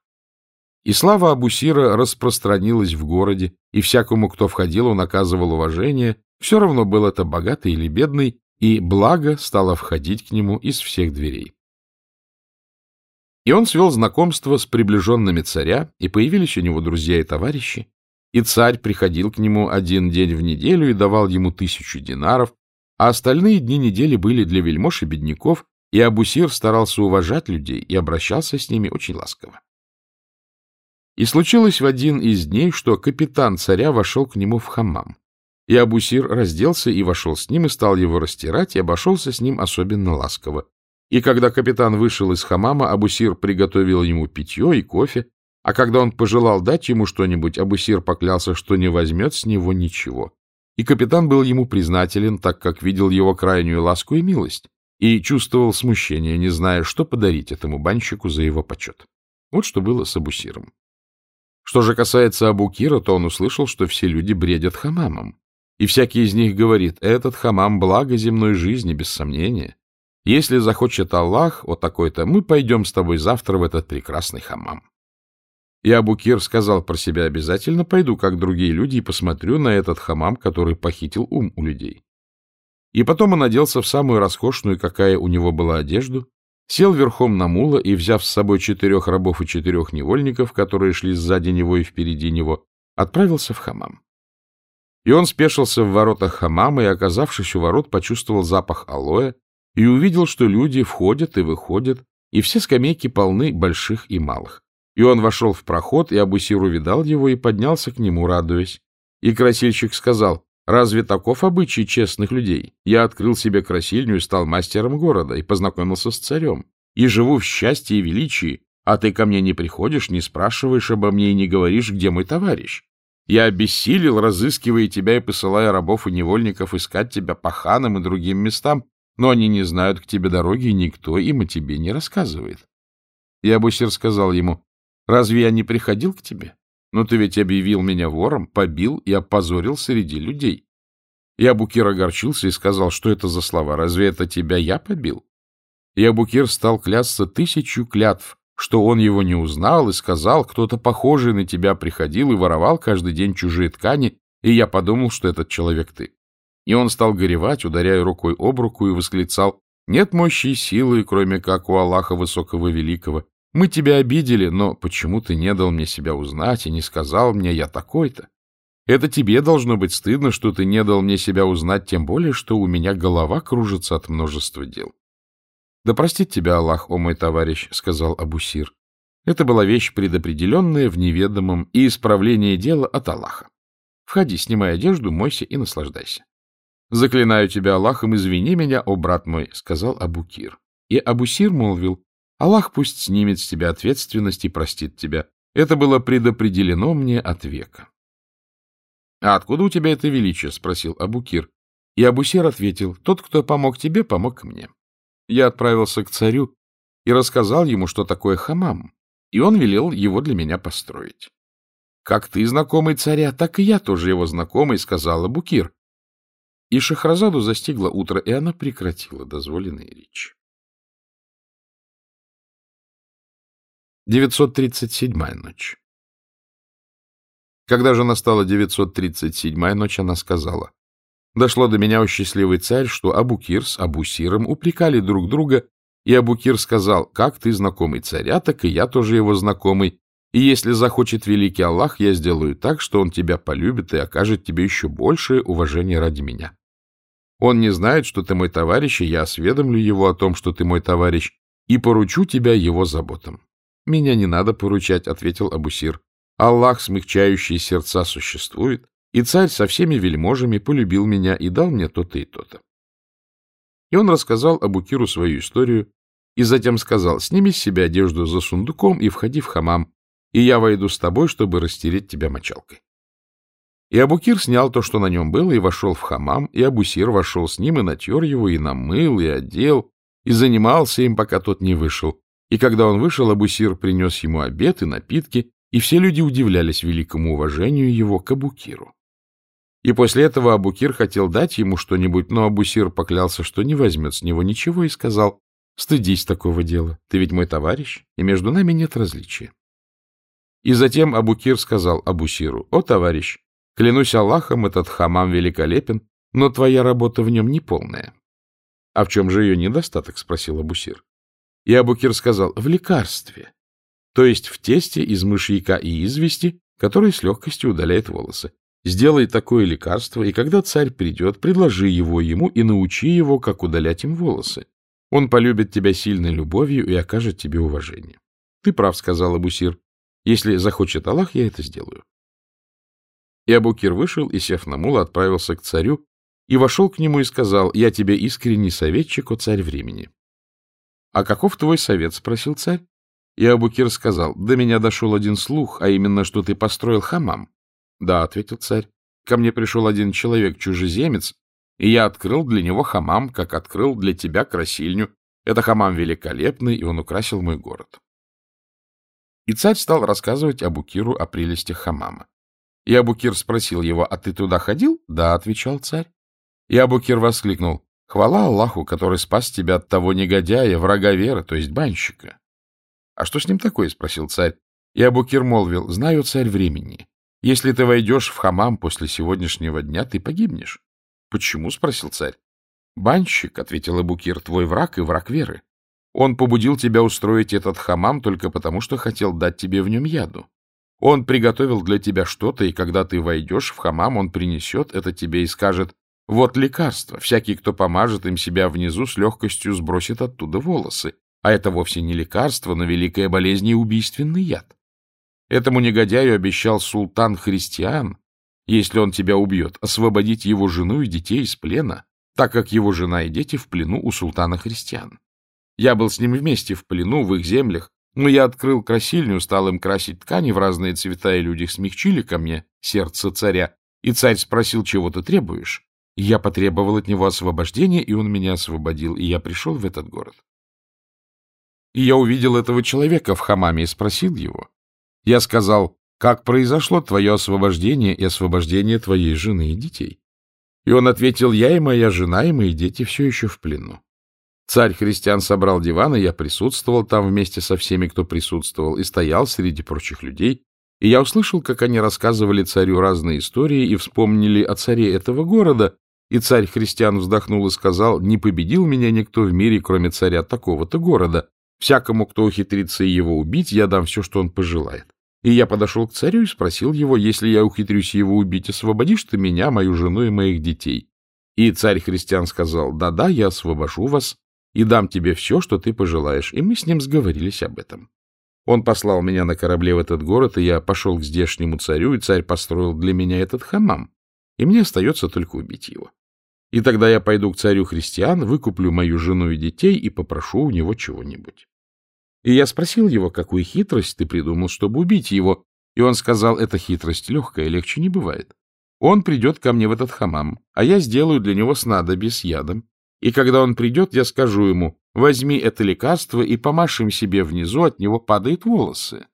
И слава Абусира распространилась в городе, и всякому, кто входил, он оказывал уважение, все равно был это богатый или бедный, и благо стало входить к нему из всех дверей. И он свел знакомство с приближенными царя, и появились у него друзья и товарищи, и царь приходил к нему один день в неделю и давал ему тысячу динаров, а остальные дни недели были для вельмож и бедняков, и Абусир старался уважать людей и обращался с ними очень ласково. И случилось в один из дней, что капитан царя вошел к нему в хамам. И Абусир разделся и вошел с ним, и стал его растирать, и обошелся с ним особенно ласково. И когда капитан вышел из хамама, Абусир приготовил ему питье и кофе, а когда он пожелал дать ему что-нибудь, Абусир поклялся, что не возьмет с него ничего. И капитан был ему признателен, так как видел его крайнюю ласку и милость, и чувствовал смущение, не зная, что подарить этому банщику за его почет. Вот что было с Абусиром. Что же касается Абукира, то он услышал, что все люди бредят хамамом. И всякий из них говорит, этот хамам — благо земной жизни, без сомнения. Если захочет Аллах, вот такой-то, мы пойдем с тобой завтра в этот прекрасный хамам. И Абукир сказал про себя, обязательно пойду, как другие люди, и посмотрю на этот хамам, который похитил ум у людей. И потом он оделся в самую роскошную, какая у него была одежду, сел верхом на мула и, взяв с собой четырех рабов и четырех невольников, которые шли сзади него и впереди него, отправился в хамам. И он спешился в воротах хамама и, оказавшись у ворот, почувствовал запах алоэ и увидел, что люди входят и выходят, и все скамейки полны больших и малых. И он вошел в проход, и Абусир увидал его и поднялся к нему, радуясь. И красильщик сказал, «Разве таков обычай честных людей? Я открыл себе красильню и стал мастером города, и познакомился с царем, и живу в счастье и величии, а ты ко мне не приходишь, не спрашиваешь обо мне и не говоришь, где мой товарищ. Я обессилел, разыскивая тебя и посылая рабов и невольников искать тебя по ханам и другим местам, но они не знают к тебе дороги, и никто им о тебе не рассказывает. И Абусир сказал ему, разве я не приходил к тебе? Но ты ведь объявил меня вором, побил и опозорил среди людей. И Абукир огорчился и сказал, что это за слова, разве это тебя я побил? И Абукир стал клясться тысячу клятв, что он его не узнал и сказал, кто-то похожий на тебя приходил и воровал каждый день чужие ткани, и я подумал, что этот человек ты. И он стал горевать, ударяя рукой об руку, и восклицал, «Нет мощи и силы, кроме как у Аллаха Высокого Великого. Мы тебя обидели, но почему ты не дал мне себя узнать и не сказал мне, я такой-то? Это тебе должно быть стыдно, что ты не дал мне себя узнать, тем более, что у меня голова кружится от множества дел. — Да простит тебя Аллах, о мой товарищ, — сказал Абусир. Это была вещь предопределенная в неведомом и исправление дела от Аллаха. Входи, снимай одежду, мойся и наслаждайся. — Заклинаю тебя Аллахом, извини меня, о брат мой, — сказал Абукир. И Абусир молвил, — Аллах пусть снимет с тебя ответственность и простит тебя. Это было предопределено мне от века. — А откуда у тебя это величие? — спросил Абукир. И Абусир ответил, — Тот, кто помог тебе, помог мне. Я отправился к царю и рассказал ему, что такое хамам, и он велел его для меня построить. «Как ты знакомый царя, так и я тоже его знакомый», — сказала Букир. И Шахразаду застигло утро, и она прекратила дозволенные речи. 937-я ночь Когда же настала 937-я ночь, она сказала, Дошло до меня, о счастливый царь, что Абукир с Абусиром упрекали друг друга, и Абукир сказал, как ты знакомый царя, так и я тоже его знакомый, и если захочет великий Аллах, я сделаю так, что он тебя полюбит и окажет тебе еще большее уважение ради меня. Он не знает, что ты мой товарищ, и я осведомлю его о том, что ты мой товарищ, и поручу тебя его заботам. — Меня не надо поручать, — ответил Абусир. — Аллах, смягчающий сердца, существует, и царь со всеми вельможами полюбил меня и дал мне то-то и то-то. И он рассказал Абукиру свою историю, и затем сказал, сними с себя одежду за сундуком и входи в хамам, и я войду с тобой, чтобы растереть тебя мочалкой. И Абукир снял то, что на нем было, и вошел в хамам, и Абусир вошел с ним и натер его, и намыл, и одел, и занимался им, пока тот не вышел. И когда он вышел, Абусир принес ему обед и напитки, и все люди удивлялись великому уважению его к Абукиру. И после этого Абукир хотел дать ему что-нибудь, но Абусир поклялся, что не возьмет с него ничего, и сказал, «Стыдись такого дела, ты ведь мой товарищ, и между нами нет различия». И затем Абукир сказал Абусиру, «О, товарищ, клянусь Аллахом, этот хамам великолепен, но твоя работа в нем неполная». «А в чем же ее недостаток?» — спросил Абусир. И Абукир сказал, «В лекарстве, то есть в тесте из мышьяка и извести, который с легкостью удаляет волосы. Сделай такое лекарство, и когда царь придет, предложи его ему и научи его, как удалять им волосы. Он полюбит тебя сильной любовью и окажет тебе уважение. — Ты прав, — сказал Абусир. — Если захочет Аллах, я это сделаю. И Абукир вышел и, сев на мула, отправился к царю и вошел к нему и сказал, «Я тебе искренний советчик, о царь времени». «А каков твой совет?» — спросил царь. И Абукир сказал, «До меня дошел один слух, а именно, что ты построил хамам. — Да, — ответил царь. — Ко мне пришел один человек-чужеземец, и я открыл для него хамам, как открыл для тебя красильню. Это хамам великолепный, и он украсил мой город. И царь стал рассказывать Абукиру о прелестях хамама. И Абукир спросил его, а ты туда ходил? — Да, — отвечал царь. И Абукир воскликнул, — Хвала Аллаху, который спас тебя от того негодяя, врага веры, то есть банщика. — А что с ним такое? — спросил царь. И Абукир молвил, — знаю царь времени. Если ты войдешь в хамам после сегодняшнего дня, ты погибнешь. — Почему? — спросил царь. — Банщик, — ответил Абукир, — твой враг и враг веры. Он побудил тебя устроить этот хамам только потому, что хотел дать тебе в нем яду. Он приготовил для тебя что-то, и когда ты войдешь в хамам, он принесет это тебе и скажет, вот лекарство, всякий, кто помажет им себя внизу, с легкостью сбросит оттуда волосы. А это вовсе не лекарство, но великая болезнь и убийственный яд. Этому негодяю обещал султан христиан, если он тебя убьет, освободить его жену и детей из плена, так как его жена и дети в плену у султана христиан. Я был с ним вместе в плену в их землях, но я открыл красильню, стал им красить ткани в разные цвета, и люди смягчили ко мне сердце царя. И царь спросил, чего ты требуешь? И я потребовал от него освобождения, и он меня освободил, и я пришел в этот город. И я увидел этого человека в хамаме и спросил его, я сказал, как произошло твое освобождение и освобождение твоей жены и детей? И он ответил, я и моя жена, и мои дети все еще в плену. Царь христиан собрал диван, и я присутствовал там вместе со всеми, кто присутствовал, и стоял среди прочих людей, и я услышал, как они рассказывали царю разные истории и вспомнили о царе этого города, и царь христиан вздохнул и сказал, не победил меня никто в мире, кроме царя такого-то города. Всякому, кто ухитрится его убить, я дам все, что он пожелает. И я подошел к царю и спросил его, если я ухитрюсь его убить, освободишь ты меня, мою жену и моих детей? И царь-христиан сказал, да-да, я освобожу вас и дам тебе все, что ты пожелаешь. И мы с ним сговорились об этом. Он послал меня на корабле в этот город, и я пошел к здешнему царю, и царь построил для меня этот хамам. И мне остается только убить его. И тогда я пойду к царю христиан, выкуплю мою жену и детей и попрошу у него чего-нибудь. И я спросил его, какую хитрость ты придумал, чтобы убить его, и он сказал, эта хитрость легкая, легче не бывает. Он придет ко мне в этот хамам, а я сделаю для него снадобье с ядом. И когда он придет, я скажу ему, возьми это лекарство и помажь им себе внизу, от него падают волосы.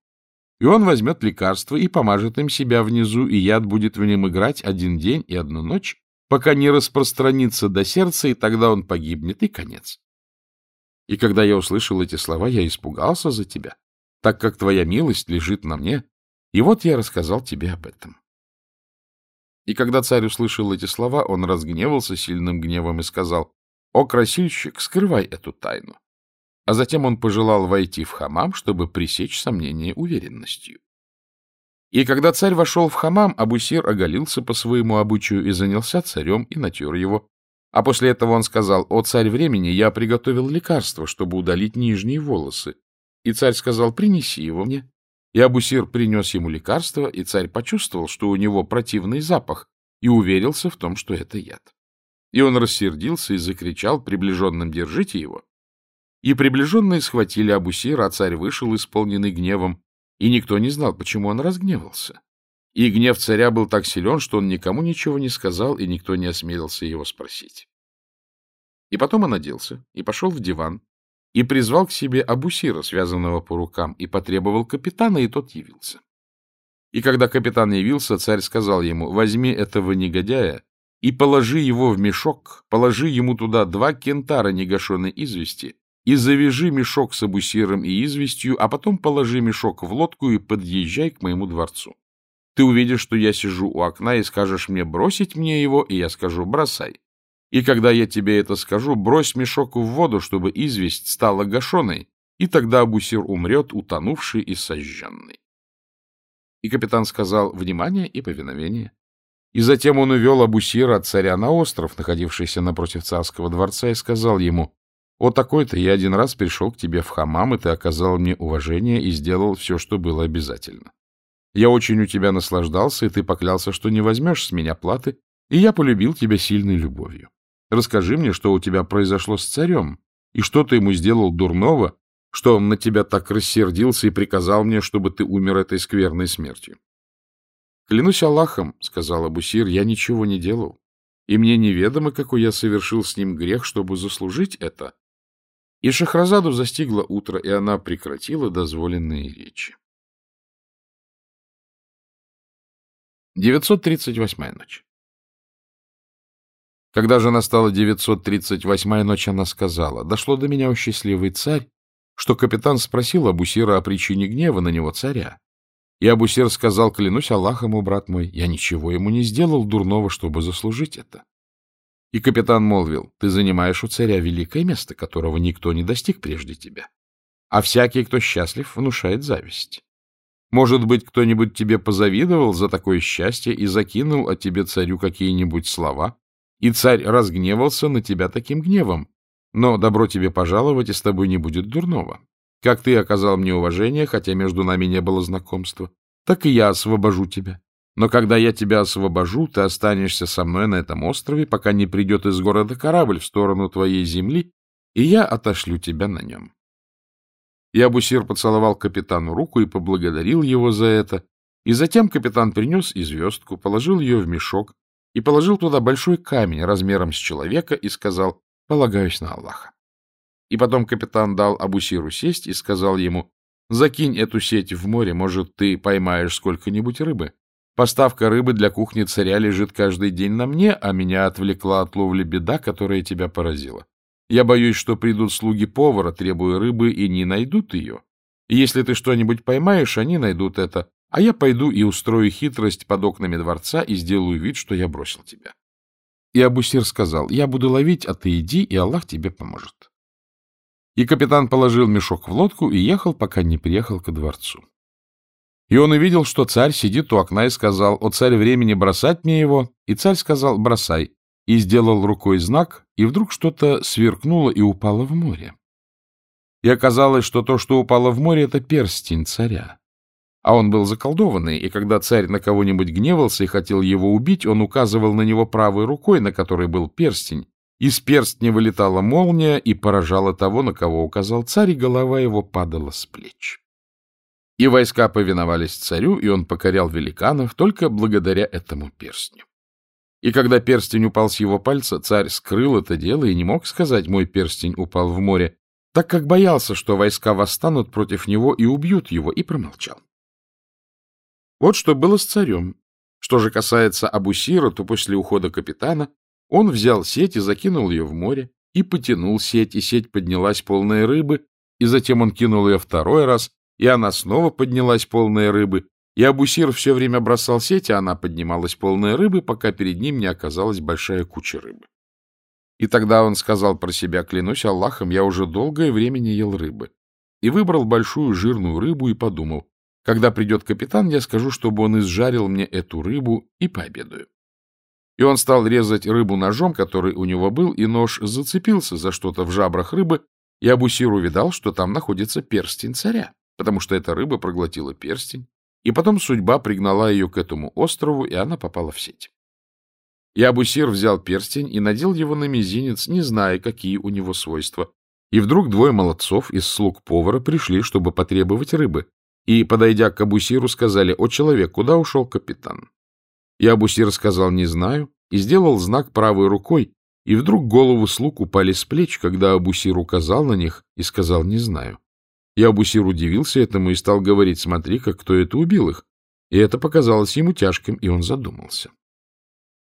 И он возьмет лекарство и помажет им себя внизу, и яд будет в нем играть один день и одну ночь, пока не распространится до сердца, и тогда он погибнет, и конец. И когда я услышал эти слова, я испугался за тебя, так как твоя милость лежит на мне, и вот я рассказал тебе об этом. И когда царь услышал эти слова, он разгневался сильным гневом и сказал, «О, красильщик, скрывай эту тайну». А затем он пожелал войти в хамам, чтобы пресечь сомнение уверенностью. И когда царь вошел в хамам, Абусир оголился по своему обычаю и занялся царем и натер его. А после этого он сказал, «О, царь времени, я приготовил лекарство, чтобы удалить нижние волосы». И царь сказал, «Принеси его мне». И Абусир принес ему лекарство, и царь почувствовал, что у него противный запах, и уверился в том, что это яд. И он рассердился и закричал приближенным «Держите его!» И приближенные схватили Абусира, а царь вышел, исполненный гневом, и никто не знал, почему он разгневался. И гнев царя был так силен, что он никому ничего не сказал, и никто не осмелился его спросить. И потом он оделся и пошел в диван, и призвал к себе Абусира, связанного по рукам, и потребовал капитана, и тот явился. И когда капитан явился, царь сказал ему, возьми этого негодяя и положи его в мешок, положи ему туда два кентара негашенной извести и завяжи мешок с абусиром и известью, а потом положи мешок в лодку и подъезжай к моему дворцу. Ты увидишь, что я сижу у окна, и скажешь мне бросить мне его, и я скажу бросай. И когда я тебе это скажу, брось мешок в воду, чтобы известь стала гашеной, и тогда Абусир умрет, утонувший и сожженный. И капитан сказал «Внимание и повиновение». И затем он увел Абусира от царя на остров, находившийся напротив царского дворца, и сказал ему «О такой-то, я один раз пришел к тебе в хамам, и ты оказал мне уважение и сделал все, что было обязательно. Я очень у тебя наслаждался, и ты поклялся, что не возьмешь с меня платы, и я полюбил тебя сильной любовью. Расскажи мне, что у тебя произошло с царем, и что ты ему сделал дурного, что он на тебя так рассердился и приказал мне, чтобы ты умер этой скверной смертью. — Клянусь Аллахом, — сказал Абусир, — я ничего не делал, и мне неведомо, какой я совершил с ним грех, чтобы заслужить это. И Шахразаду застигло утро, и она прекратила дозволенные речи. 938-я ночь когда же настала 938-я ночь, она сказала, «Дошло до меня, о счастливый царь, что капитан спросил Абусира о причине гнева на него царя. И Абусир сказал, клянусь Аллахом, о брат мой, я ничего ему не сделал дурного, чтобы заслужить это. И капитан молвил, ты занимаешь у царя великое место, которого никто не достиг прежде тебя. А всякий, кто счастлив, внушает зависть. Может быть, кто-нибудь тебе позавидовал за такое счастье и закинул о тебе царю какие-нибудь слова, и царь разгневался на тебя таким гневом. Но добро тебе пожаловать, и с тобой не будет дурного. Как ты оказал мне уважение, хотя между нами не было знакомства, так и я освобожу тебя. Но когда я тебя освобожу, ты останешься со мной на этом острове, пока не придет из города корабль в сторону твоей земли, и я отошлю тебя на нем. И Абусир поцеловал капитану руку и поблагодарил его за это, и затем капитан принес и звездку, положил ее в мешок, и положил туда большой камень размером с человека и сказал «Полагаюсь на Аллаха». И потом капитан дал Абусиру сесть и сказал ему «Закинь эту сеть в море, может, ты поймаешь сколько-нибудь рыбы. Поставка рыбы для кухни царя лежит каждый день на мне, а меня отвлекла от ловли беда, которая тебя поразила. Я боюсь, что придут слуги повара, требуя рыбы, и не найдут ее. И если ты что-нибудь поймаешь, они найдут это, а я пойду и устрою хитрость под окнами дворца и сделаю вид, что я бросил тебя. И Абусир сказал, я буду ловить, а ты иди, и Аллах тебе поможет. И капитан положил мешок в лодку и ехал, пока не приехал ко дворцу. И он увидел, что царь сидит у окна и сказал, «О царь времени бросать мне его!» И царь сказал, «Бросай!» И сделал рукой знак, и вдруг что-то сверкнуло и упало в море. И оказалось, что то, что упало в море, — это перстень царя. А он был заколдованный, и когда царь на кого-нибудь гневался и хотел его убить, он указывал на него правой рукой, на которой был перстень. Из перстня вылетала молния и поражала того, на кого указал царь, и голова его падала с плеч. И войска повиновались царю, и он покорял великанов только благодаря этому перстню. И когда перстень упал с его пальца, царь скрыл это дело и не мог сказать «мой перстень упал в море», так как боялся, что войска восстанут против него и убьют его, и промолчал. Вот что было с царем. Что же касается Абусира, то после ухода капитана он взял сеть и закинул ее в море, и потянул сеть, и сеть поднялась полная рыбы, и затем он кинул ее второй раз, и она снова поднялась полная рыбы, И Абусир все время бросал сеть, а она поднималась полная рыбы, пока перед ним не оказалась большая куча рыбы. И тогда он сказал про себя, клянусь Аллахом, я уже долгое время не ел рыбы. И выбрал большую жирную рыбу и подумал, когда придет капитан, я скажу, чтобы он изжарил мне эту рыбу и пообедаю. И он стал резать рыбу ножом, который у него был, и нож зацепился за что-то в жабрах рыбы, и Абусир увидал, что там находится перстень царя, потому что эта рыба проглотила перстень, и потом судьба пригнала ее к этому острову, и она попала в сеть. И Абусир взял перстень и надел его на мизинец, не зная, какие у него свойства. И вдруг двое молодцов из слуг повара пришли, чтобы потребовать рыбы, и, подойдя к Абусиру, сказали, «О, человек, куда ушел капитан?» И Абусир сказал «не знаю» и сделал знак правой рукой, и вдруг головы слуг упали с плеч, когда Абусир указал на них и сказал «не знаю». И Абусир удивился этому и стал говорить «смотри-ка, кто это убил их». И это показалось ему тяжким, и он задумался.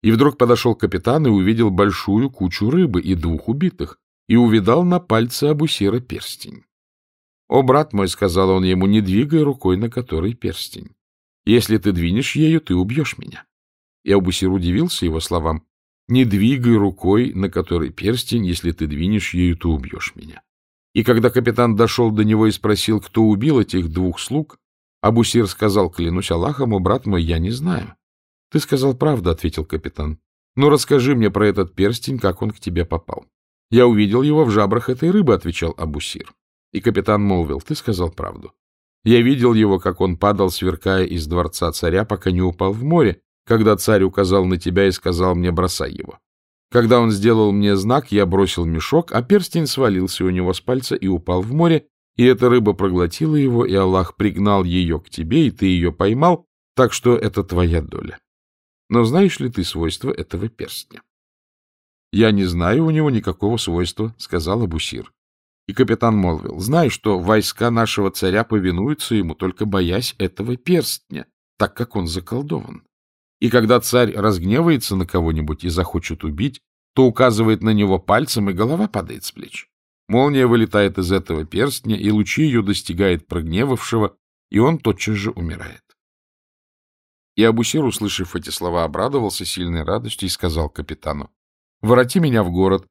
И вдруг подошел капитан и увидел большую кучу рыбы и двух убитых, и увидал на пальце Абусира перстень. «О, брат мой», — сказал он ему, — «не двигай рукой, на которой перстень. Если ты двинешь ею, ты убьешь меня». И Абусир удивился его словам. «Не двигай рукой, на которой перстень, если ты двинешь ею, то убьешь меня». И когда капитан дошел до него и спросил, кто убил этих двух слуг, Абусир сказал, клянусь Аллахом, о, брат мой, я не знаю. — Ты сказал правду, — ответил капитан. — Ну, расскажи мне про этот перстень, как он к тебе попал. — Я увидел его в жабрах этой рыбы, — отвечал Абусир. И капитан молвил, — ты сказал правду. Я видел его, как он падал, сверкая из дворца царя, пока не упал в море, когда царь указал на тебя и сказал мне «бросай его». Когда он сделал мне знак, я бросил мешок, а перстень свалился у него с пальца и упал в море, и эта рыба проглотила его, и Аллах пригнал ее к тебе, и ты ее поймал, так что это твоя доля. Но знаешь ли ты свойства этого перстня? — Я не знаю у него никакого свойства, — сказал Абусир. И капитан молвил, — знай, что войска нашего царя повинуются ему, только боясь этого перстня, так как он заколдован. И когда царь разгневается на кого-нибудь и захочет убить, то указывает на него пальцем, и голова падает с плеч. Молния вылетает из этого перстня, и лучи ее достигает прогневавшего, и он тотчас же умирает. И Абусир, услышав эти слова, обрадовался сильной радостью и сказал капитану, «Вороти меня в город».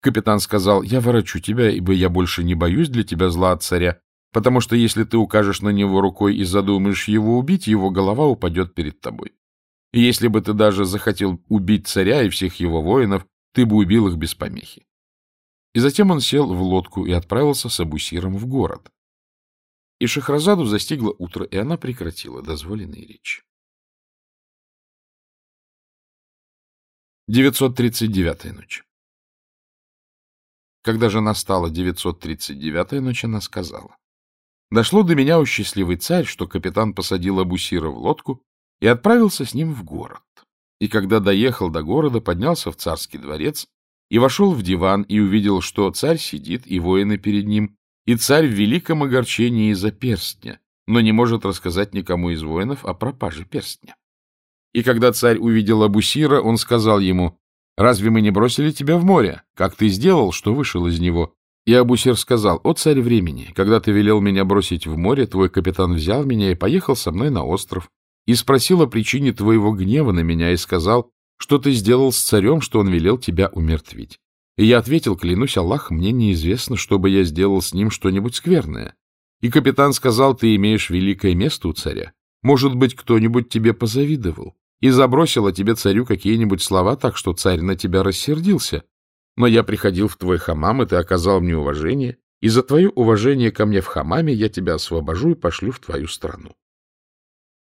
Капитан сказал, «Я ворочу тебя, ибо я больше не боюсь для тебя зла от царя, потому что если ты укажешь на него рукой и задумаешь его убить, его голова упадет перед тобой. Если бы ты даже захотел убить царя и всех его воинов, ты бы убил их без помехи. И затем он сел в лодку и отправился с Абусиром в город. И Шахразаду застигло утро, и она прекратила дозволенные речи. 939-я ночь Когда же настала 939-я ночь, она сказала. Дошло до меня, у счастливый царь, что капитан посадил Абусира в лодку и отправился с ним в город. И когда доехал до города, поднялся в царский дворец и вошел в диван и увидел, что царь сидит и воины перед ним, и царь в великом огорчении из-за перстня, но не может рассказать никому из воинов о пропаже перстня. И когда царь увидел Абусира, он сказал ему, «Разве мы не бросили тебя в море? Как ты сделал, что вышел из него?» И Абусир сказал, «О царь времени, когда ты велел меня бросить в море, твой капитан взял меня и поехал со мной на остров, и спросил о причине твоего гнева на меня и сказал, что ты сделал с царем, что он велел тебя умертвить. И я ответил, клянусь Аллах, мне неизвестно, чтобы я сделал с ним что-нибудь скверное. И капитан сказал, ты имеешь великое место у царя. Может быть, кто-нибудь тебе позавидовал и забросил о тебе царю какие-нибудь слова так, что царь на тебя рассердился. Но я приходил в твой хамам, и ты оказал мне уважение, и за твое уважение ко мне в хамаме я тебя освобожу и пошлю в твою страну.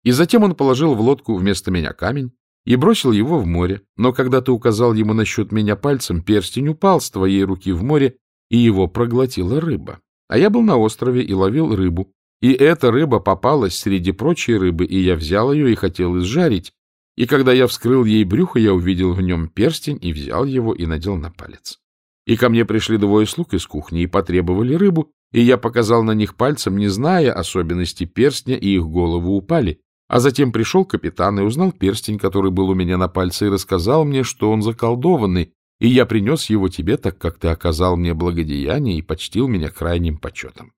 И затем он положил в лодку вместо меня камень и бросил его в море. Но когда ты указал ему насчет меня пальцем, перстень упал с твоей руки в море, и его проглотила рыба. А я был на острове и ловил рыбу. И эта рыба попалась среди прочей рыбы, и я взял ее и хотел изжарить. И когда я вскрыл ей брюхо, я увидел в нем перстень и взял его и надел на палец. И ко мне пришли двое слуг из кухни и потребовали рыбу, и я показал на них пальцем, не зная особенностей перстня, и их головы упали. А затем пришел капитан и узнал перстень, который был у меня на пальце, и рассказал мне, что он заколдованный, и я принес его тебе, так как ты оказал мне благодеяние и почтил меня крайним почетом.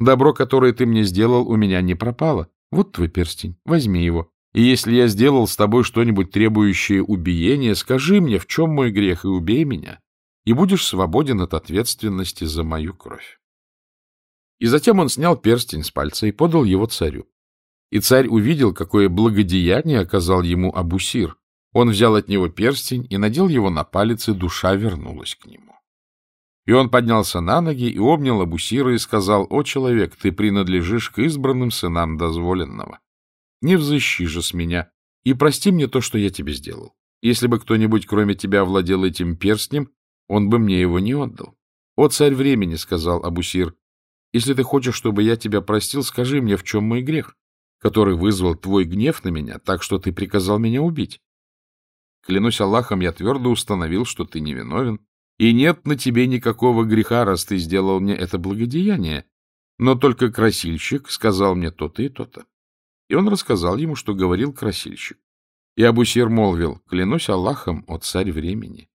Добро, которое ты мне сделал, у меня не пропало, Вот твой перстень, возьми его. И если я сделал с тобой что-нибудь требующее убиения, скажи мне, в чем мой грех, и убей меня, и будешь свободен от ответственности за мою кровь. И затем он снял перстень с пальца и подал его царю. И царь увидел, какое благодеяние оказал ему Абусир. Он взял от него перстень и надел его на палец, и душа вернулась к нему. И он поднялся на ноги и обнял Абусира и сказал, «О, человек, ты принадлежишь к избранным сынам дозволенного. Не взыщи же с меня и прости мне то, что я тебе сделал. Если бы кто-нибудь, кроме тебя, владел этим перстнем, он бы мне его не отдал. «О, царь времени», — сказал Абусир, — «если ты хочешь, чтобы я тебя простил, скажи мне, в чем мой грех, который вызвал твой гнев на меня, так что ты приказал меня убить. Клянусь Аллахом, я твердо установил, что ты невиновен, и нет на тебе никакого греха, раз ты сделал мне это благодеяние. Но только красильщик сказал мне то-то и то-то. И он рассказал ему, что говорил красильщик. И Абусир молвил, клянусь Аллахом, о царь времени.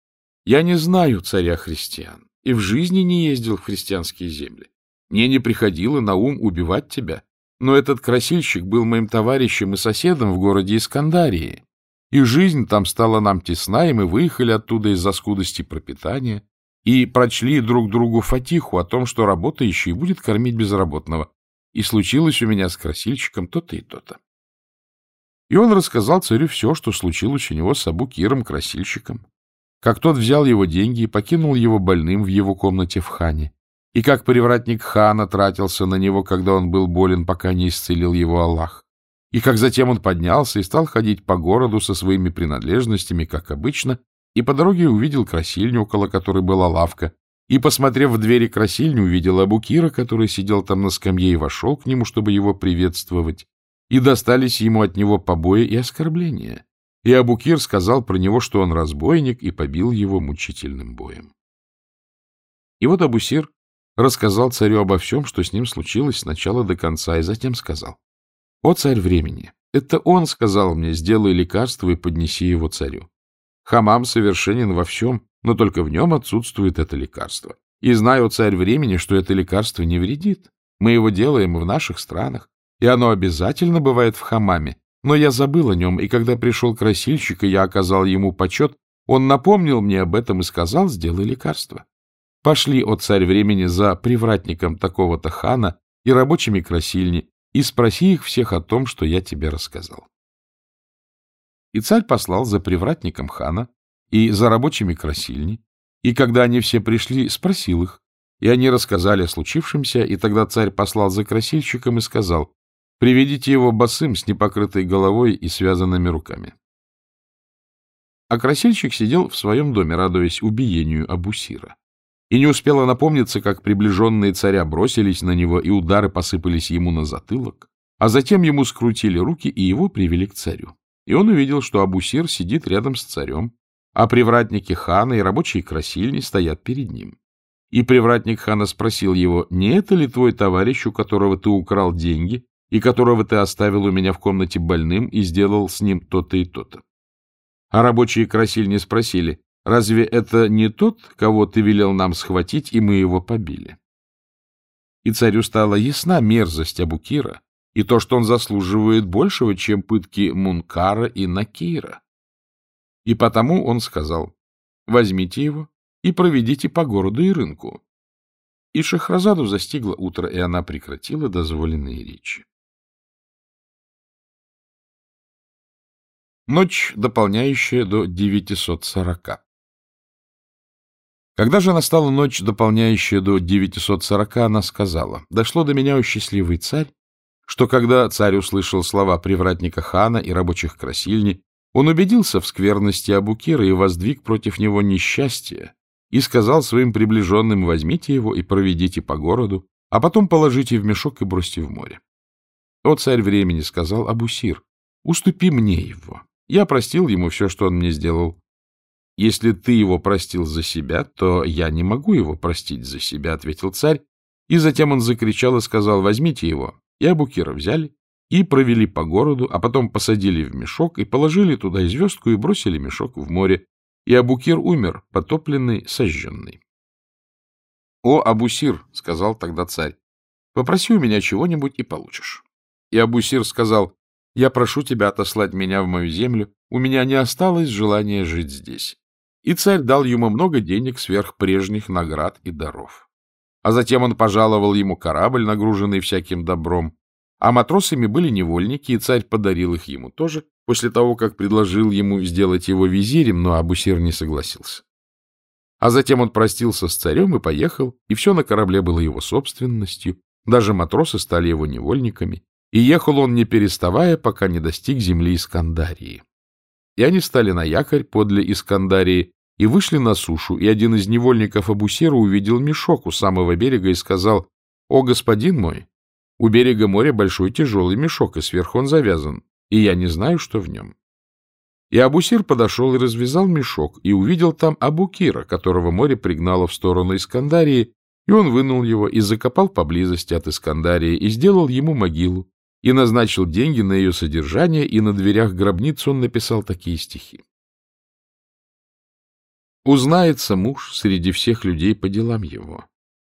Я не знаю царя христиан и в жизни не ездил в христианские земли. Мне не приходило на ум убивать тебя, но этот красильщик был моим товарищем и соседом в городе Искандарии, и жизнь там стала нам тесна, и мы выехали оттуда из-за скудости пропитания и прочли друг другу фатиху о том, что работающий будет кормить безработного. И случилось у меня с красильщиком то-то и то-то. И он рассказал царю все, что случилось у него с Абукиром, красильщиком, как тот взял его деньги и покинул его больным в его комнате в хане, и как привратник хана тратился на него, когда он был болен, пока не исцелил его Аллах, и как затем он поднялся и стал ходить по городу со своими принадлежностями, как обычно, и по дороге увидел красильню, около которой была лавка, и, посмотрев в двери красильни, увидел Абукира, который сидел там на скамье, и вошел к нему, чтобы его приветствовать, и достались ему от него побои и оскорбления. И Абукир сказал про него, что он разбойник, и побил его мучительным боем. И вот Абусир рассказал царю обо всем, что с ним случилось с начала до конца, и затем сказал, «О, царь времени! Это он сказал мне, сделай лекарство и поднеси его царю. Хамам совершенен во всем, но только в нем отсутствует это лекарство. И знаю, царь времени, что это лекарство не вредит. Мы его делаем в наших странах, и оно обязательно бывает в хамаме. Но я забыл о нем, и когда пришел красильщик, и я оказал ему почет, он напомнил мне об этом и сказал, сделай лекарство. Пошли, о царь времени, за привратником такого-то хана и рабочими красильни, и спроси их всех о том, что я тебе рассказал. И царь послал за привратником хана и за рабочими красильни, и когда они все пришли, спросил их, и они рассказали о случившемся, и тогда царь послал за красильщиком и сказал, «Приведите его босым с непокрытой головой и связанными руками». А красильщик сидел в своем доме, радуясь убиению Абусира. И не успело напомниться, как приближенные царя бросились на него, и удары посыпались ему на затылок, а затем ему скрутили руки, и его привели к царю. И он увидел, что Абусир сидит рядом с царем, а привратники хана и рабочие красильни стоят перед ним. И привратник хана спросил его, не это ли твой товарищ, у которого ты украл деньги, и которого ты оставил у меня в комнате больным и сделал с ним то-то и то-то? А рабочие красильни спросили, Разве это не тот, кого ты велел нам схватить, и мы его побили? И царю стала ясна мерзость Абукира и то, что он заслуживает большего, чем пытки Мункара и Накира. И потому он сказал, возьмите его и проведите по городу и рынку. И Шахразаду застигло утро, и она прекратила дозволенные речи. Ночь, дополняющая до 940. Когда же настала ночь, дополняющая до 940, она сказала, «Дошло до меня, о счастливый царь, что когда царь услышал слова привратника хана и рабочих красильни, он убедился в скверности Абукира и воздвиг против него несчастье и сказал своим приближенным, возьмите его и проведите по городу, а потом положите в мешок и бросьте в море. О, царь времени, сказал Абусир, уступи мне его. Я простил ему все, что он мне сделал, если ты его простил за себя, то я не могу его простить за себя, — ответил царь. И затем он закричал и сказал, возьмите его. И Абукира взяли и провели по городу, а потом посадили в мешок и положили туда звездку и бросили мешок в море. И Абукир умер, потопленный, сожженный. — О, Абусир, — сказал тогда царь, — попроси у меня чего-нибудь и получишь. И Абусир сказал, «Я прошу тебя отослать меня в мою землю, у меня не осталось желания жить здесь». И царь дал ему много денег сверх прежних наград и даров. А затем он пожаловал ему корабль, нагруженный всяким добром, а матросами были невольники, и царь подарил их ему тоже, после того, как предложил ему сделать его визирем, но Абусир не согласился. А затем он простился с царем и поехал, и все на корабле было его собственностью, даже матросы стали его невольниками, и ехал он не переставая, пока не достиг земли Искандарии. И они стали на якорь подле Искандарии и вышли на сушу, и один из невольников Абусира увидел мешок у самого берега и сказал, «О, господин мой, у берега моря большой тяжелый мешок, и сверху он завязан, и я не знаю, что в нем». И Абусир подошел и развязал мешок, и увидел там Абукира, которого море пригнало в сторону Искандарии, и он вынул его и закопал поблизости от Искандарии, и сделал ему могилу, и назначил деньги на ее содержание, и на дверях гробницы он написал такие стихи. Узнается муж среди всех людей по делам его,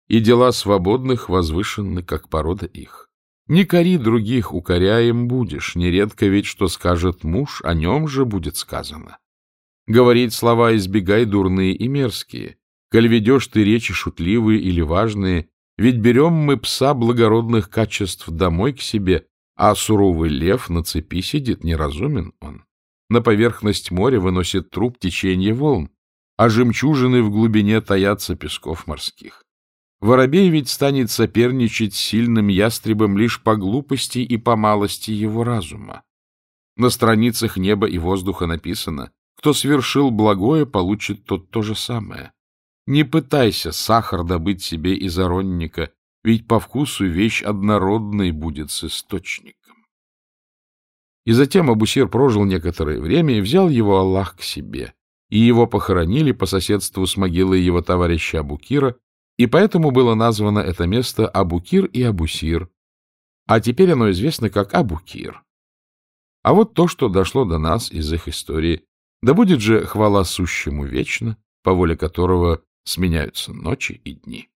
и дела свободных возвышены, как порода их. Не кори других, укоряем будешь, нередко ведь, что скажет муж, о нем же будет сказано. Говорить слова избегай дурные и мерзкие, коль ведешь ты речи шутливые или важные, ведь берем мы пса благородных качеств домой к себе, а суровый лев на цепи сидит, неразумен он. На поверхность моря выносит труп течение волн, а жемчужины в глубине таятся песков морских. Воробей ведь станет соперничать с сильным ястребом лишь по глупости и по малости его разума. На страницах неба и воздуха написано, кто свершил благое, получит тот то же самое. Не пытайся сахар добыть себе из оронника, ведь по вкусу вещь однородной будет с источником. И затем Абусир прожил некоторое время и взял его Аллах к себе, и его похоронили по соседству с могилой его товарища Абукира, и поэтому было названо это место Абукир и Абусир, а теперь оно известно как Абукир. А вот то, что дошло до нас из их истории, да будет же хвала сущему вечно, по воле которого сменяются ночи и дни.